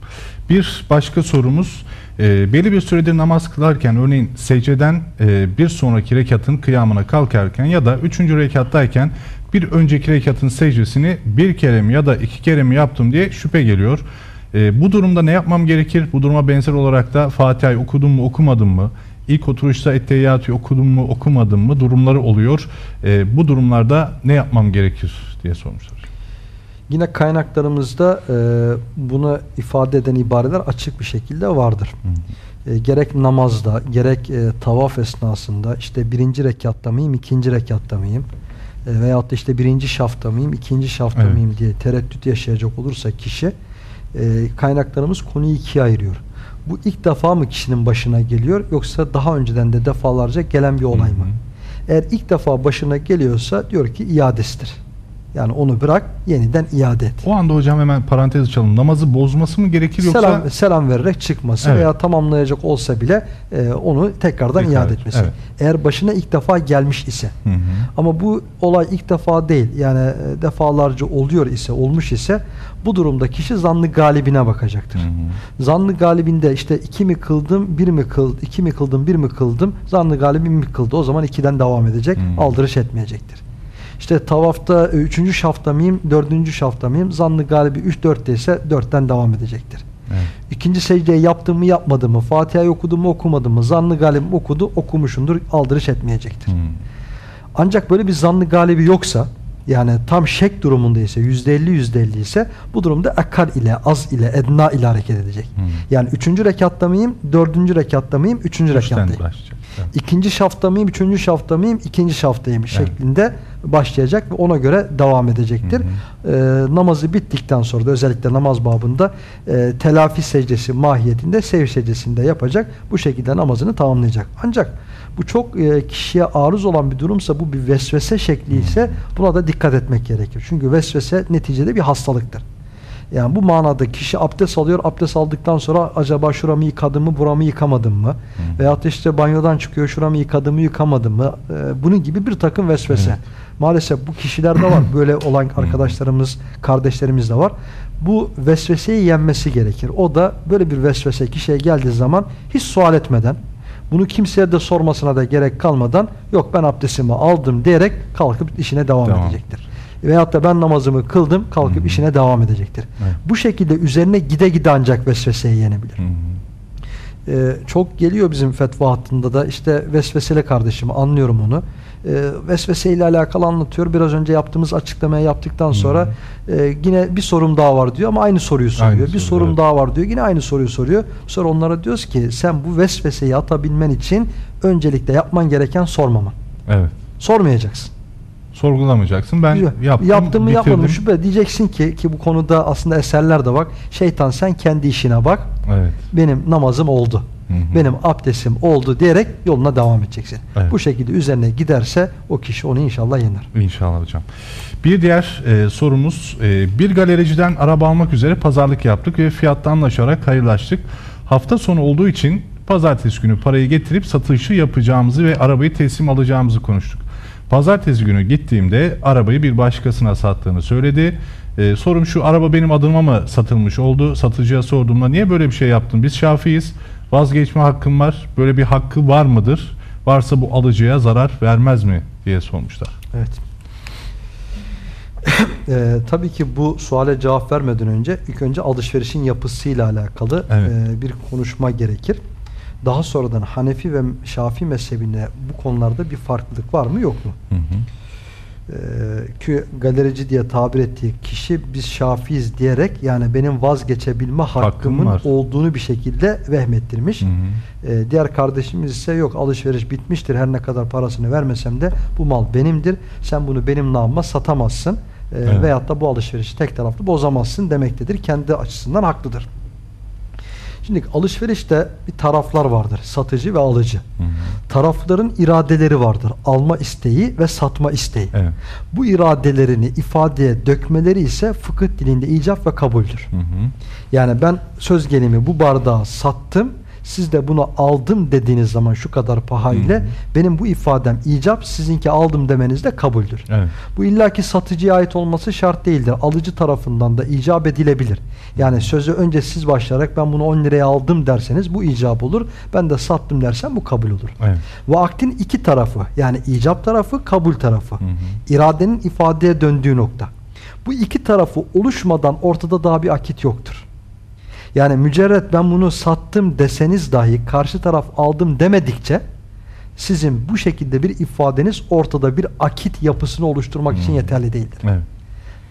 Bir başka sorumuz e, belli bir süredir namaz kılarken örneğin secdeden e, bir sonraki rekatın kıyamına kalkarken ya da üçüncü rekattayken bir önceki rekatın secdesini bir kere mi ya da iki kere mi yaptım diye şüphe geliyor. E, bu durumda ne yapmam gerekir? Bu duruma benzer olarak da Fatiha'yı okudum mu okumadım mı? İlk oturuşta Etteyyatü okudum mu okumadım mı durumları oluyor. E, bu durumlarda ne yapmam gerekir diye sormuşlar. Yine kaynaklarımızda e, bunu ifade eden ibareler açık bir şekilde vardır. E, gerek namazda, gerek e, tavaf esnasında işte birinci rekatta mıyım, ikinci rekatta mıyım? e, veyahut da işte birinci şafta mıyım, ikinci şafta Evet. mıyım diye tereddüt yaşayacak olursa kişi e, kaynaklarımız konuyu ikiye ayırıyor. Bu ilk defa mı kişinin başına geliyor yoksa daha önceden de defalarca gelen bir olay mı? Hı hı. Eğer ilk defa başına geliyorsa diyor ki iadesidir. Yani onu bırak yeniden iade et. O anda hocam hemen parantez açalım. Namazı bozması mı gerekir yoksa Selam, selam vererek çıkması Evet. veya tamamlayacak olsa bile e, onu tekrardan Tekrar, iade etmesi. evet. Eğer başına ilk defa gelmiş ise Hı hı. ama bu olay ilk defa değil yani e, defalarca oluyor ise olmuş ise bu durumda kişi zannı galibine bakacaktır. Hı hı. Zannı galibinde işte iki mi kıldım, bir mi kıldım, iki mi kıldım, bir mi kıldım, zannı galibim mi kıldı. O zaman ikiden devam edecek, Hmm. aldırış etmeyecektir. İşte tavafta e, üçüncü şafta mıyım, dördüncü şafta mıyım, zannı galibi üç dörtte ise dörtten devam edecektir. Evet. İkinci secdeyi yaptım mı yapmadım mı, Fatiha'yı okudum mu okumadım mı, zannı galibim okudu, okumuşundur, aldırış etmeyecektir. Hı. Ancak böyle bir zannı galibi yoksa yani tam şek durumunda ise yüzde elli yüzde elli ise bu durumda akal ile az ile edna ile hareket edecek. Hı. Yani üçüncü rekatta mıyım, dördüncü rekatta mıyım, üçüncü rekattayım. Evet. İkinci şafta mıyım, üçüncü şafta mıyım, ikinci şaftayım Evet. şeklinde başlayacak ve ona göre devam edecektir. Hı Ee, namazı bittikten sonra da özellikle namaz babında e, telafi secdesi mahiyetinde sev secdesinde yapacak. Bu şekilde namazını tamamlayacak. Ancak bu çok e, kişiye arız olan bir durumsa bu bir vesvese şekli ise buna da dikkat etmek gerekir. Çünkü vesvese neticede bir hastalıktır. Yani bu manada kişi abdest alıyor. Abdest aldıktan sonra acaba şuramı yıkadım mı, buramı yıkamadım mı? Hı. Veyahut işte banyodan çıkıyor, şuramı yıkadım mı, yıkamadım mı? Ee, bunun gibi bir takım vesvese. Evet. Maalesef bu kişilerde var. Böyle olan arkadaşlarımız, kardeşlerimiz de var. Bu vesveseyi yenmesi gerekir. O da böyle bir vesvese kişiye geldiği zaman hiç sual etmeden, bunu kimseye de sormasına da gerek kalmadan yok ben abdestimi aldım diyerek kalkıp işine devam, Devam. edecektir. Veyahut da ben namazımı kıldım kalkıp Hı hı. işine devam edecektir. Evet. Bu şekilde üzerine gide gide ancak vesveseyi yenebilir. Hı hı. Ee, çok geliyor bizim fetva hattında da işte vesveseli kardeşim anlıyorum onu. Ee, vesvese ile alakalı anlatıyor. Biraz önce yaptığımız açıklamayı yaptıktan sonra e, yine bir sorum daha var diyor ama aynı soruyu soruyor. Aynı bir soru, sorum evet. daha var diyor. Yine aynı soruyu soruyor. Sonra onlara diyoruz ki sen bu vesveseyi atabilmen için öncelikle yapman gereken sormaman. Evet. Sormayacaksın. Sorgulamayacaksın. Ben Güzel. yaptım, Yaptım mı yapmadım şüphe diyeceksin ki ki bu konuda aslında eserler de bak. Şeytan sen kendi işine bak. Evet. Benim namazım oldu. Hı hı. Benim abdestim oldu diyerek yoluna devam edeceksin. Evet. Bu şekilde üzerine giderse o kişi onu inşallah yener. İnşallah hocam. Bir diğer e, sorumuz e, bir galericiden araba almak üzere pazarlık yaptık ve fiyatta anlaşarak hayırlaştık. Hafta sonu olduğu için pazartesi günü parayı getirip satışı yapacağımızı ve arabayı teslim alacağımızı konuştuk. Pazartesi günü gittiğimde arabayı bir başkasına sattığını söyledi. E, sorum şu araba benim adıma mı satılmış oldu? Satıcıya sorduğumda niye böyle bir şey yaptın? Biz Şafiiyiz. Vazgeçme hakkım var. Böyle bir hakkı var mıdır? Varsa bu alıcıya zarar vermez mi diye sormuşlar. Evet. Ee, tabii ki bu suale cevap vermeden önce ilk önce alışverişin yapısıyla alakalı Evet. e, bir konuşma gerekir. Daha sonradan Hanefi ve Şafii mezhebinde bu konularda bir farklılık var mı yok mu? Hı hı. Ee, ki galerici diye tabir ettiği kişi biz Şafiiz diyerek yani benim vazgeçebilme hakkımın var. olduğunu bir şekilde vehmettirmiş. Hı hı. Ee, diğer kardeşimiz ise yok alışveriş bitmiştir her ne kadar parasını vermesem de bu mal benimdir. Sen bunu benim namıma satamazsın. Ee, Evet. Veyahut da bu alışverişi tek taraflı bozamazsın demektedir. Kendi açısından haklıdır. Şimdi alışverişte bir taraflar vardır. Satıcı ve alıcı. Hı hı. Tarafların iradeleri vardır. Alma isteği ve satma isteği. Evet. Bu iradelerini ifadeye dökmeleri ise fıkıh dilinde icap ve kabuldür. Hı hı. Yani ben söz gelimi bu bardağı sattım. Siz de bunu aldım dediğiniz zaman şu kadar paha ile benim bu ifadem icap sizinki aldım demeniz de kabuldür. Evet. Bu illaki satıcıya ait olması şart değildir. Alıcı tarafından da icap edilebilir. Yani sözü önce siz başlayarak ben bunu 10 liraya aldım derseniz bu icap olur. Ben de sattım dersem bu kabul olur. Evet. Ve aktin iki tarafı yani icap tarafı kabul tarafı. Hı hı. İradenin ifadeye döndüğü nokta. Bu iki tarafı oluşmadan ortada daha bir akit yoktur. Yani mücerret ben bunu sattım deseniz dahi karşı taraf aldım demedikçe sizin bu şekilde bir ifadeniz ortada bir akit yapısını oluşturmak için Hmm. yeterli değildir. Evet.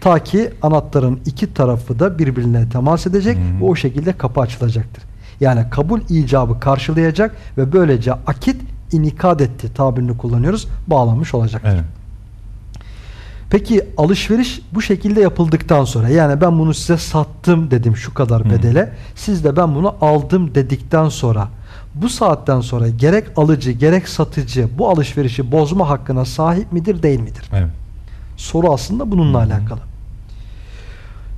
Ta ki anahtarın iki tarafı da birbirine temas edecek Hmm. ve o şekilde kapı açılacaktır. Yani kabul icabı karşılayacak ve böylece akit inikad etti tabirini kullanıyoruz bağlanmış olacaktır. Evet. Peki alışveriş bu şekilde yapıldıktan sonra yani ben bunu size sattım dedim şu kadar bedele. Siz de ben bunu aldım dedikten sonra bu saatten sonra gerek alıcı gerek satıcı bu alışverişi bozma hakkına sahip midir değil midir? Evet. Soru aslında bununla alakalı.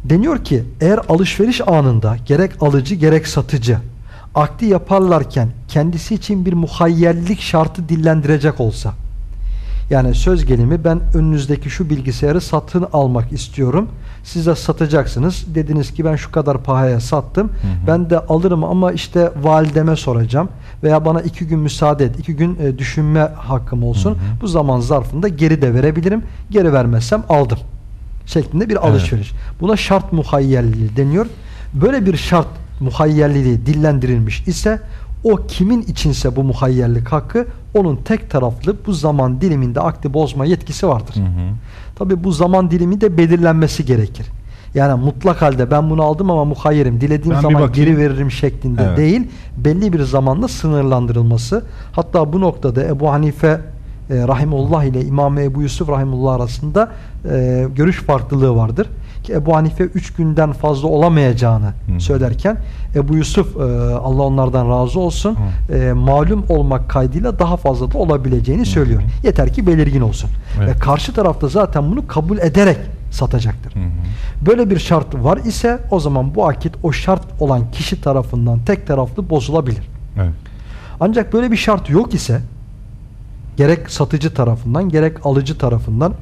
Deniyor ki eğer alışveriş anında gerek alıcı gerek satıcı akdi yaparlarken kendisi için bir muhayyerlik şartı dillendirecek olsa yani söz gelimi ben önünüzdeki şu bilgisayarı satın almak istiyorum. Siz de satacaksınız. Dediniz ki ben şu kadar pahaya sattım. Ben de alırım ama işte valideme soracağım. Veya bana iki gün müsaade et. iki gün e, düşünme hakkım olsun. Bu zaman zarfında geri de verebilirim. Geri vermezsem aldım. Şeklinde bir alışveriş. Buna şart muhayyerliliği deniyor. Böyle bir şart muhayyerliliği dillendirilmiş ise o kimin içinse bu muhayyerlik hakkı onun tek taraflı bu zaman diliminde akdi bozma yetkisi vardır. Tabi bu zaman dilimi de belirlenmesi gerekir. Yani mutlak halde ben bunu aldım ama muhayyerim dilediğim Ben zaman geri veririm şeklinde Evet. değil belli bir zamanla sınırlandırılması. Hatta bu noktada Ebu Hanife e, Rahimullah ile İmam Ebu Yusuf Rahimullah arasında e, görüş farklılığı vardır. Ki Ebu Hanife üç günden fazla olamayacağını Hı. söylerken Ebu Yusuf e, Allah onlardan razı olsun e, malum olmak kaydıyla daha fazla da olabileceğini söylüyor. Yeter ki belirgin olsun. Evet. Ve karşı tarafta zaten bunu kabul ederek satacaktır. Hı hı. Böyle bir şart var ise o zaman bu akit o şart olan kişi tarafından tek taraflı bozulabilir. Evet. Ancak böyle bir şart yok ise gerek satıcı tarafından gerek alıcı tarafından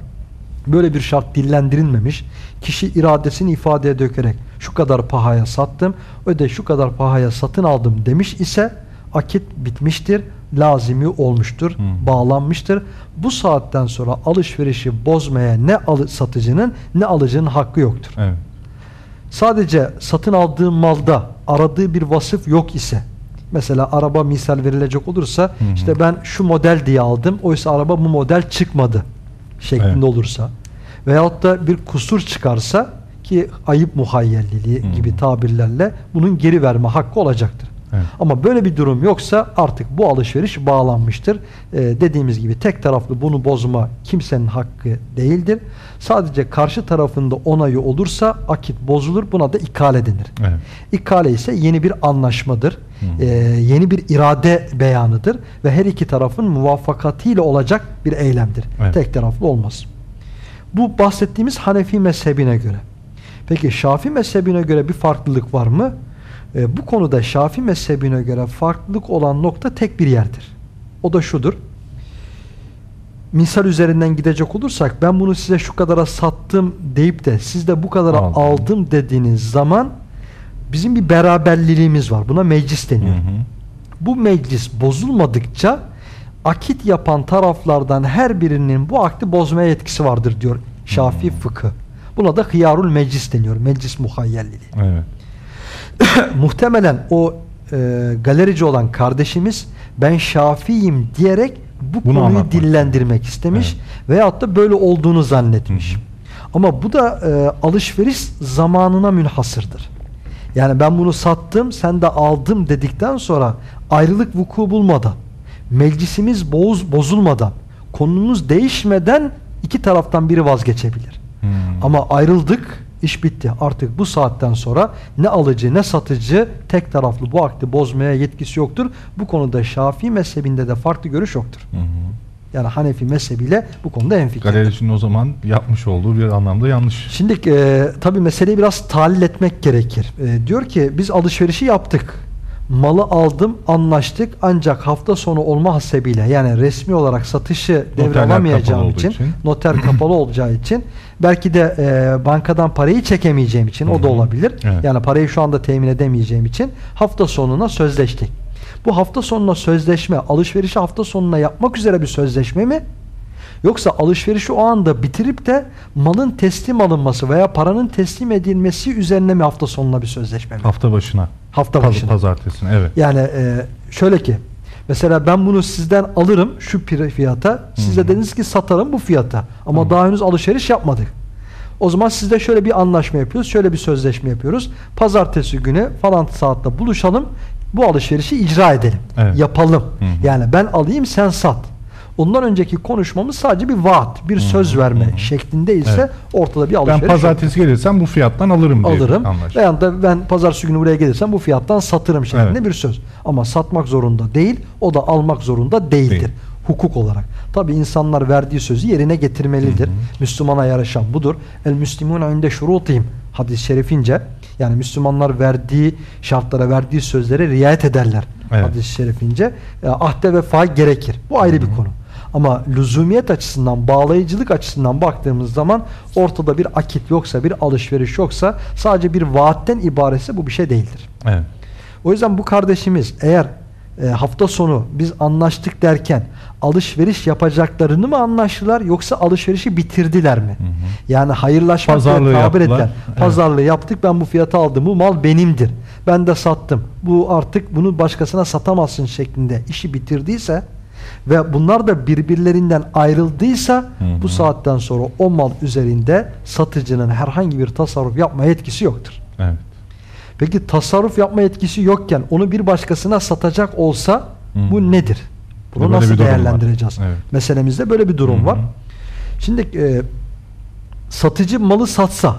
böyle bir şart dillendirilmemiş. Kişi iradesini ifadeye dökerek şu kadar pahaya sattım, öde şu kadar pahaya satın aldım demiş ise akit bitmiştir, lazimi olmuştur, Hı. bağlanmıştır. Bu saatten sonra alışverişi bozmaya ne alı- satıcının ne alıcının hakkı yoktur. Evet. Sadece satın aldığı malda aradığı bir vasıf yok ise mesela araba misal verilecek olursa hı. işte ben şu model diye aldım oysa araba bu model çıkmadı şeklinde Evet. olursa veyahut da bir kusur çıkarsa ki ayıp muhayyerliliği Hı. gibi tabirlerle bunun geri verme hakkı olacaktır. Evet. Ama böyle bir durum yoksa artık bu alışveriş bağlanmıştır. Ee, dediğimiz gibi tek taraflı bunu bozma kimsenin hakkı değildir. Sadece karşı tarafında onayı olursa akit bozulur. Buna da ikale denir. Evet. İkale ise yeni bir anlaşmadır. Ee, yeni bir irade beyanıdır ve her iki tarafın muvaffakatiyle olacak bir eylemdir. Evet. Tek taraflı olmaz. Bu bahsettiğimiz Hanefi mezhebine göre. Peki Şafi mezhebine göre bir farklılık var mı? Ee, bu konuda Şafi mezhebine göre farklılık olan nokta tek bir yerdir. O da şudur. Misal üzerinden gidecek olursak ben bunu size şu kadara sattım deyip de siz de bu kadara Aldım. aldım, dediğiniz zaman bizim bir beraberliliğimiz var. Buna meclis Hı deniyor. hı. Bu meclis bozulmadıkça akit yapan taraflardan her birinin bu akdi bozmaya yetkisi vardır diyor Şafii fıkı. Buna da hıyarul meclis deniyor. Meclis muhayyerliliği. Evet. Muhtemelen o e, galerici olan kardeşimiz ben Şafiiyim diyerek bu Bunu konuyu anlatmak dillendirmek istemiş veyahut da böyle olduğunu zannetmiş. Ama bu da e, alışveriş zamanına münhasırdır. Yani ben bunu sattım, sen de aldım dedikten sonra ayrılık vuku bulmadan, meclisimiz boz, bozulmadan, konumuz değişmeden iki taraftan biri vazgeçebilir. Hmm. Ama ayrıldık, iş bitti. Artık bu saatten sonra ne alıcı ne satıcı tek taraflı bu akdi bozmaya yetkisi yoktur. Bu konuda Şafii mezhebinde de farklı görüş yoktur. Hı hı. Yani Hanefi mezhebiyle bu konuda hemfikirdir. Galericinin o zaman yapmış olduğu bir anlamda yanlış. Şimdi e, tabi meseleyi biraz tahlil etmek gerekir. E, diyor ki biz alışverişi yaptık. Malı aldım, anlaştık ancak hafta sonu olma hasebiyle yani resmi olarak satışı devralamayacağım için, için. noter kapalı olacağı için belki de e, bankadan parayı çekemeyeceğim için o da olabilir. Evet. Yani parayı şu anda temin edemeyeceğim için hafta sonuna sözleştik. Bu hafta sonuna sözleşme, alışverişi hafta sonuna yapmak üzere bir sözleşme mi? Yoksa alışverişi o anda bitirip de malın teslim alınması veya paranın teslim edilmesi üzerine mi hafta sonuna bir sözleşme mi? Hafta başına. Hafta Paz- başına. Pazartesine evet. Yani e, şöyle ki mesela ben bunu sizden alırım şu fiyata. Siz de dediniz ki satarım bu fiyata. Ama Tamam. daha henüz alışveriş yapmadık. O zaman sizde şöyle bir anlaşma yapıyoruz. Şöyle bir sözleşme yapıyoruz. Pazartesi günü falan saatte buluşalım. Bu alışverişi icra edelim. Evet. Yapalım. Hı hı. Yani ben alayım sen sat. Ondan önceki konuşmamız sadece bir vaat, bir söz verme şeklinde ise Evet. ortada bir Ben alışveriş yok. pazartesi gelirsem bu fiyattan alırım diye alırım. Veya da ben pazartesi günü buraya gelirsem bu fiyattan satırım şeklinde Evet. bir söz. Ama satmak zorunda değil, o da almak zorunda değildir. Değil. Hukuk olarak. Tabi insanlar verdiği sözü yerine getirmelidir. Müslümana yaraşan budur. El müslimun inde şurutihim hadis-i şerifince yani Müslümanlar verdiği şartlara, verdiği sözlere riayet ederler. Evet. Hadis-i şerifince e, ahde vefa gerekir. Bu ayrı bir konu. Ama lüzumiyet açısından, bağlayıcılık açısından baktığımız zaman ortada bir akit yoksa, bir alışveriş yoksa sadece bir vaatten ibaretse bu bir şey değildir. Evet. O yüzden bu kardeşimiz eğer e, hafta sonu biz anlaştık derken alışveriş yapacaklarını mı anlaştılar yoksa alışverişi bitirdiler mi? Yani hayırlaşmak diye Pazarlığı tabir yaptılar. edilen Evet. pazarlığı yaptık ben bu fiyata aldım bu mal benimdir. Ben de sattım. Bu artık bunu başkasına satamazsın şeklinde işi bitirdiyse ve bunlar da birbirlerinden ayrıldıysa Hı bu hı. saatten sonra o mal üzerinde satıcının herhangi bir tasarruf yapma yetkisi yoktur. Evet. Peki tasarruf yapma yetkisi yokken onu bir başkasına satacak olsa Hı. bu nedir? Bunu Böyle nasıl var. değerlendireceğiz? Evet. Meselemizde böyle bir durum Hı hı. var. Şimdi e, satıcı malı satsa,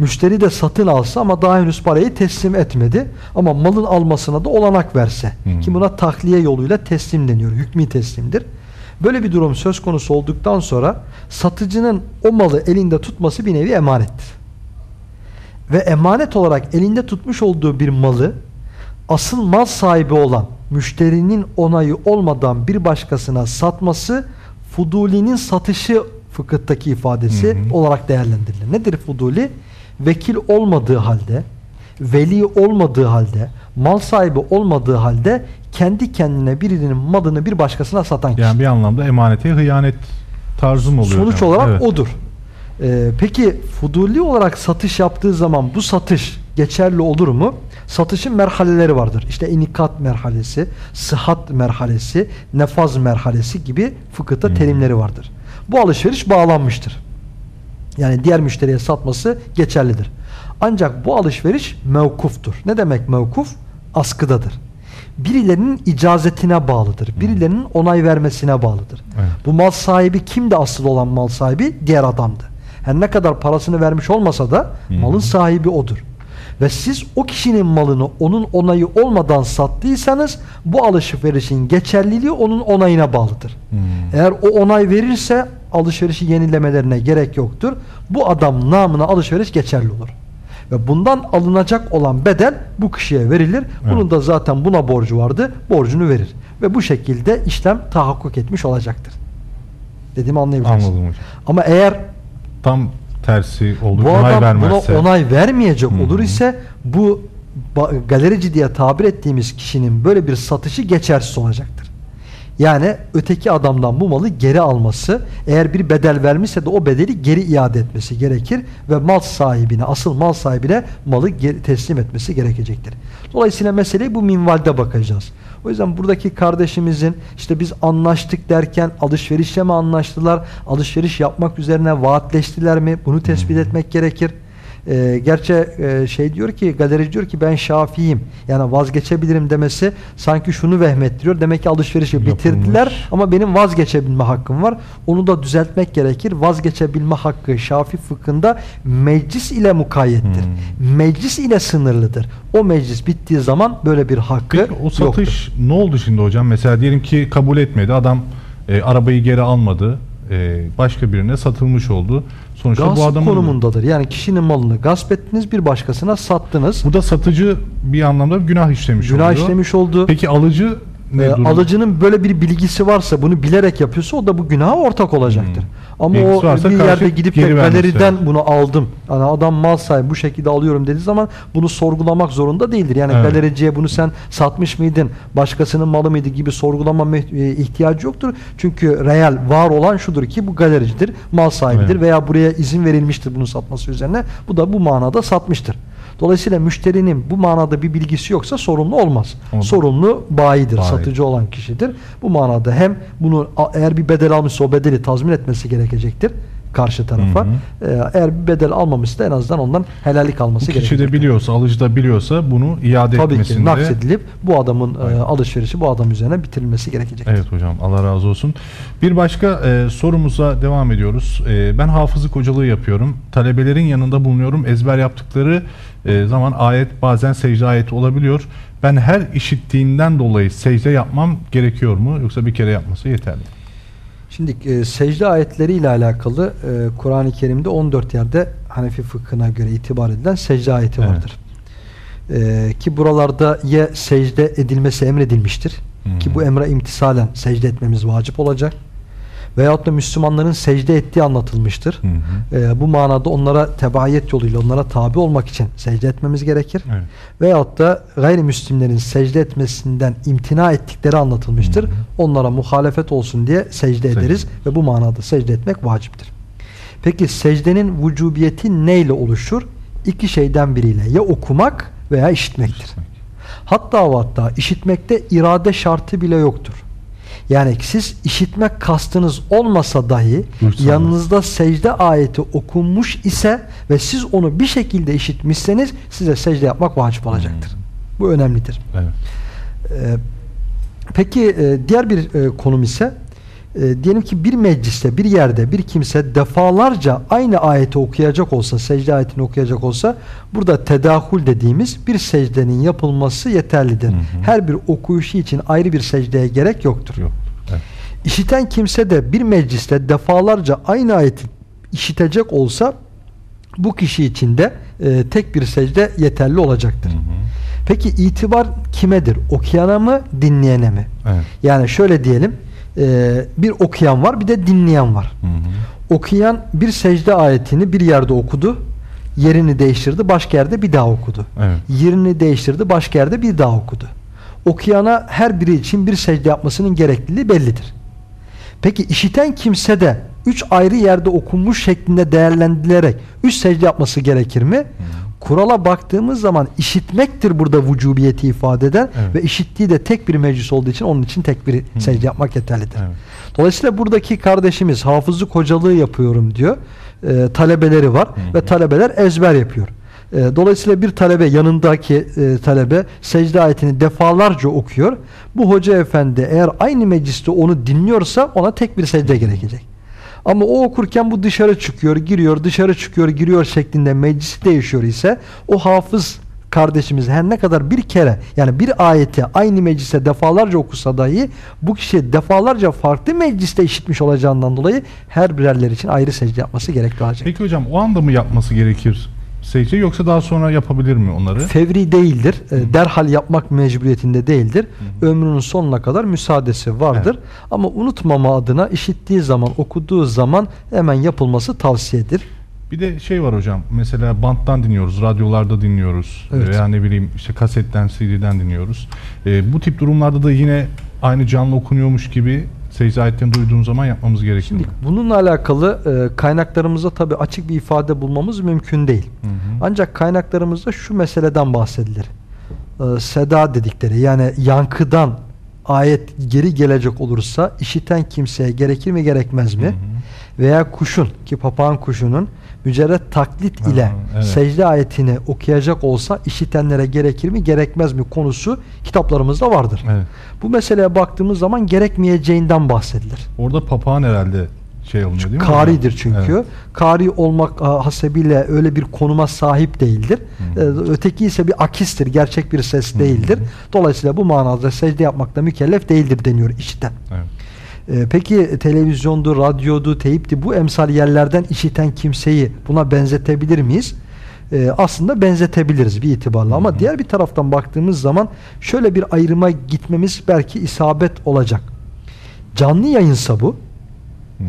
müşteri de satın alsa ama daha henüz parayı teslim etmedi ama malın almasına da olanak verse Hı. ki buna tahliye yoluyla teslim deniyor. Hükmü teslimdir. Böyle bir durum söz konusu olduktan sonra satıcının o malı elinde tutması bir nevi emanettir ve emanet olarak elinde tutmuş olduğu bir malı asıl mal sahibi olan müşterinin onayı olmadan bir başkasına satması Fuduli'nin satışı fıkıhtaki ifadesi Hı hı. olarak değerlendirilir. Nedir Fuduli? Vekil olmadığı halde, veli olmadığı halde, mal sahibi olmadığı halde kendi kendine birinin malını bir başkasına satan kişi. Yani bir anlamda emanete hıyanet tarzı mı oluyor? Sonuç hocam? olarak Evet. odur. Ee, peki fuduli olarak satış yaptığı zaman bu satış geçerli olur mu? Satışın merhaleleri vardır. İşte inikat merhalesi, sıhhat merhalesi, nefaz merhalesi gibi fıkıhta Hmm. terimleri vardır. Bu alışveriş bağlanmıştır. Yani diğer müşteriye satması geçerlidir. Ancak bu alışveriş mevkuftur. Ne demek mevkuf? Askıdadır. Birilerinin icazetine bağlıdır. Birilerinin onay vermesine bağlıdır. Evet. Bu mal sahibi kimdi asıl olan mal sahibi? Diğer adamdı. Her ne kadar parasını vermiş olmasa da Hı. malın sahibi odur. Ve siz o kişinin malını onun onayı olmadan sattıysanız bu alışverişin geçerliliği onun onayına bağlıdır. Hmm. Eğer o onay verirse alışverişi yenilemelerine gerek yoktur. Bu adam namına alışveriş geçerli olur. Ve bundan alınacak olan bedel bu kişiye verilir. Bunun Evet. da zaten buna borcu vardı. Borcunu verir. Ve bu şekilde işlem tahakkuk etmiş olacaktır. Dediğimi anlayabilirsiniz. Anladım hocam. Ama eğer Tam tersi olur. bu onay adam vermezse. buna onay vermeyecek Hı. olur ise bu galerici diye tabir ettiğimiz kişinin böyle bir satışı geçersiz olacaktır. Yani öteki adamdan bu malı geri alması, eğer bir bedel vermişse de o bedeli geri iade etmesi gerekir ve mal sahibine, asıl mal sahibine malı geri teslim etmesi gerekecektir. Dolayısıyla meseleye bu minvalde bakacağız. O yüzden buradaki kardeşimizin işte biz anlaştık derken alışverişle mi anlaştılar, alışveriş yapmak üzerine vaatleştiler mi bunu tespit etmek gerekir. Ee, gerçi e, şey diyor ki galerici diyor ki ben Şafiiyim yani vazgeçebilirim demesi sanki şunu vehmettiriyor demek ki alışverişi Yapılmış. bitirdiler ama benim vazgeçebilme hakkım var onu da düzeltmek gerekir vazgeçebilme hakkı Şafi fıkhında meclis ile mukayyettir Hmm. meclis ile sınırlıdır o meclis bittiği zaman böyle bir hakkı Peki o satış yoktur. ne oldu şimdi hocam? Mesela diyelim ki kabul etmedi. Adam e, arabayı geri almadı. E, başka birine satılmış oldu. Sonuçta bu gasp adamın konumundadır. Yani kişinin malını gasp ettiniz bir başkasına sattınız. Bu da satıcı bir anlamda günah işlemiş günah oluyor. işlemiş oldu. Peki alıcı ne Ee, durum? alıcının böyle bir bilgisi varsa bunu bilerek yapıyorsa o da bu günaha ortak olacaktır. Ama Bilgisi o varsa bir karşı yerde gidip de geri vermesi galeriden lazım. bunu aldım. Yani adam mal sahibi bu şekilde alıyorum dediği zaman bunu sorgulamak zorunda değildir. Yani Evet. galericiye bunu sen satmış mıydın, başkasının malı mıydı gibi sorgulama meh- e, ihtiyacı yoktur. Çünkü real var olan şudur ki bu galericidir, mal sahibidir Evet. veya buraya izin verilmiştir bunun satması üzerine. Bu da bu manada satmıştır. Dolayısıyla müşterinin bu manada bir bilgisi yoksa sorumlu olmaz. Olmaz. Sorumlu bayidir, Bayi. satıcı olan kişidir. Bu manada hem bunu eğer bir bedel almışsa o bedeli tazmin etmesi gerekecektir. Karşı tarafa. Hı Ee, eğer bir bedel almamışsa en azından ondan helallik alması Bu kişi de biliyorsa, alıcı da biliyorsa bunu iade Tabii etmesinde. ki naksedilip bu adamın e, Aynen. alışverişi bu adam üzerine bitirilmesi gerekecek. Evet hocam Allah razı olsun. Bir başka e, sorumuza devam ediyoruz. E, ben hafızlık hocalığı yapıyorum. Talebelerin yanında bulunuyorum. Ezber yaptıkları e, zaman ayet bazen secde ayeti olabiliyor. Ben her işittiğinden dolayı secde yapmam gerekiyor mu? Yoksa bir kere yapması yeterli mi? Şimdi e, secde ayetleri ile alakalı e, Kur'an-ı Kerim'de 14 yerde Hanefi fıkhına göre itibar edilen secde ayeti Evet. vardır. E, ki buralarda ya secde edilmesi emredilmiştir Hı ki bu emre imtisalen secde etmemiz vacip olacak. Veyahut da Müslümanların secde ettiği anlatılmıştır. Hı hı. E, bu manada onlara tebaiyet yoluyla onlara tabi olmak için secde etmemiz gerekir. Evet. Veyahut da gayrimüslimlerin secde etmesinden imtina ettikleri anlatılmıştır. Hı hı. Onlara muhalefet olsun diye secde Secde. ederiz ve bu manada secde etmek vaciptir. Peki secdenin vücubiyeti neyle oluşur? İki şeyden biriyle ya okumak veya işitmektir. Hatta ve hatta işitmekte irade şartı bile yoktur. Yani siz işitmek kastınız olmasa dahi Duysanız. yanınızda secde ayeti okunmuş ise ve siz onu bir şekilde işitmişseniz size secde yapmak vacip olacaktır. Bu önemlidir. Evet. Ee, peki e, diğer bir e, konum ise e, diyelim ki bir mecliste bir yerde bir kimse defalarca aynı ayeti okuyacak olsa secde ayetini okuyacak olsa burada tedahül dediğimiz bir secdenin yapılması yeterlidir. Hı hı. Her bir okuyuşu için ayrı bir secdeye gerek yoktur. Yok. Evet. İşiten kimse de bir mecliste defalarca aynı ayeti işitecek olsa bu kişi için de e, tek bir secde yeterli olacaktır. Hı hı. Peki itibar kimedir? Okuyana mı, dinleyene mi? Evet. Yani şöyle diyelim, e, bir okuyan var, bir de dinleyen var. Hı hı. Okuyan bir secde ayetini bir yerde okudu, yerini değiştirdi, başka yerde bir daha okudu. Evet. Yerini değiştirdi, başka yerde bir daha okudu. Okuyana her biri için bir secde yapmasının gerekliliği bellidir. Peki işiten kimse de üç ayrı yerde okunmuş şeklinde değerlendirilerek üç secde yapması gerekir mi? Kurala baktığımız zaman işitmektir burada vücubiyeti ifade eden Evet. ve işittiği de tek bir meclis olduğu için onun için tek bir secde yapmak yeterlidir. Evet. Dolayısıyla buradaki kardeşimiz hafızlık hocalığı yapıyorum diyor. Ee, talebeleri var Hı hı. ve talebeler ezber yapıyor. Ee, dolayısıyla bir talebe yanındaki e, talebe secde ayetini defalarca okuyor. Bu hoca efendi eğer aynı mecliste onu dinliyorsa ona tek bir secde gerekecek. Ama o okurken bu dışarı çıkıyor, giriyor, dışarı çıkıyor, giriyor şeklinde meclisi değişiyor ise o hafız kardeşimiz her ne kadar bir kere yani bir ayeti aynı mecliste defalarca okusa dahi bu kişi defalarca farklı mecliste işitmiş olacağından dolayı her birerler için ayrı secde yapması gerekli olacak. Peki hocam o anda mı yapması gerekir secde yoksa daha sonra yapabilir mi onları? Fevri değildir. E, derhal yapmak mecburiyetinde değildir. Ömrünün sonuna kadar müsaadesi vardır. Ama unutmama adına işittiği zaman, okuduğu zaman hemen yapılması tavsiyedir. Bir de şey var hocam. Mesela banttan dinliyoruz, radyolarda dinliyoruz Evet. veya ne bileyim işte kasetten, CD'den dinliyoruz. Ee, bu tip durumlarda da yine aynı canlı okunuyormuş gibi secde ayetlerini zaman yapmamız gerekir Şimdi bununla alakalı e, kaynaklarımızda tabi açık bir ifade bulmamız mümkün değil. Hı hı. Ancak kaynaklarımızda şu meseleden bahsedilir. E, seda dedikleri yani yankıdan ayet geri gelecek olursa işiten kimseye gerekir mi gerekmez mi? Hı hı. Veya kuşun ki papağan kuşunun mücerret taklit ile Ha, evet. secde ayetini okuyacak olsa işitenlere gerekir mi gerekmez mi konusu kitaplarımızda vardır. Evet. Bu meseleye baktığımız zaman gerekmeyeceğinden bahsedilir. Orada papağan herhalde şey olmuyor değil mi? Karidir çünkü. Evet. Kari olmak hasebiyle öyle bir konuma sahip değildir. Ee, öteki ise bir akistir, gerçek bir ses değildir. Dolayısıyla bu manada secde yapmakla mükellef değildir deniyor işiten. Evet. Ee, peki televizyondu, radyodu, teyipti bu emsal yerlerden işiten kimseyi buna benzetebilir miyiz? Ee, aslında benzetebiliriz bir itibarla ama diğer bir taraftan baktığımız zaman şöyle bir ayrıma gitmemiz belki isabet olacak. Canlı yayınsa bu,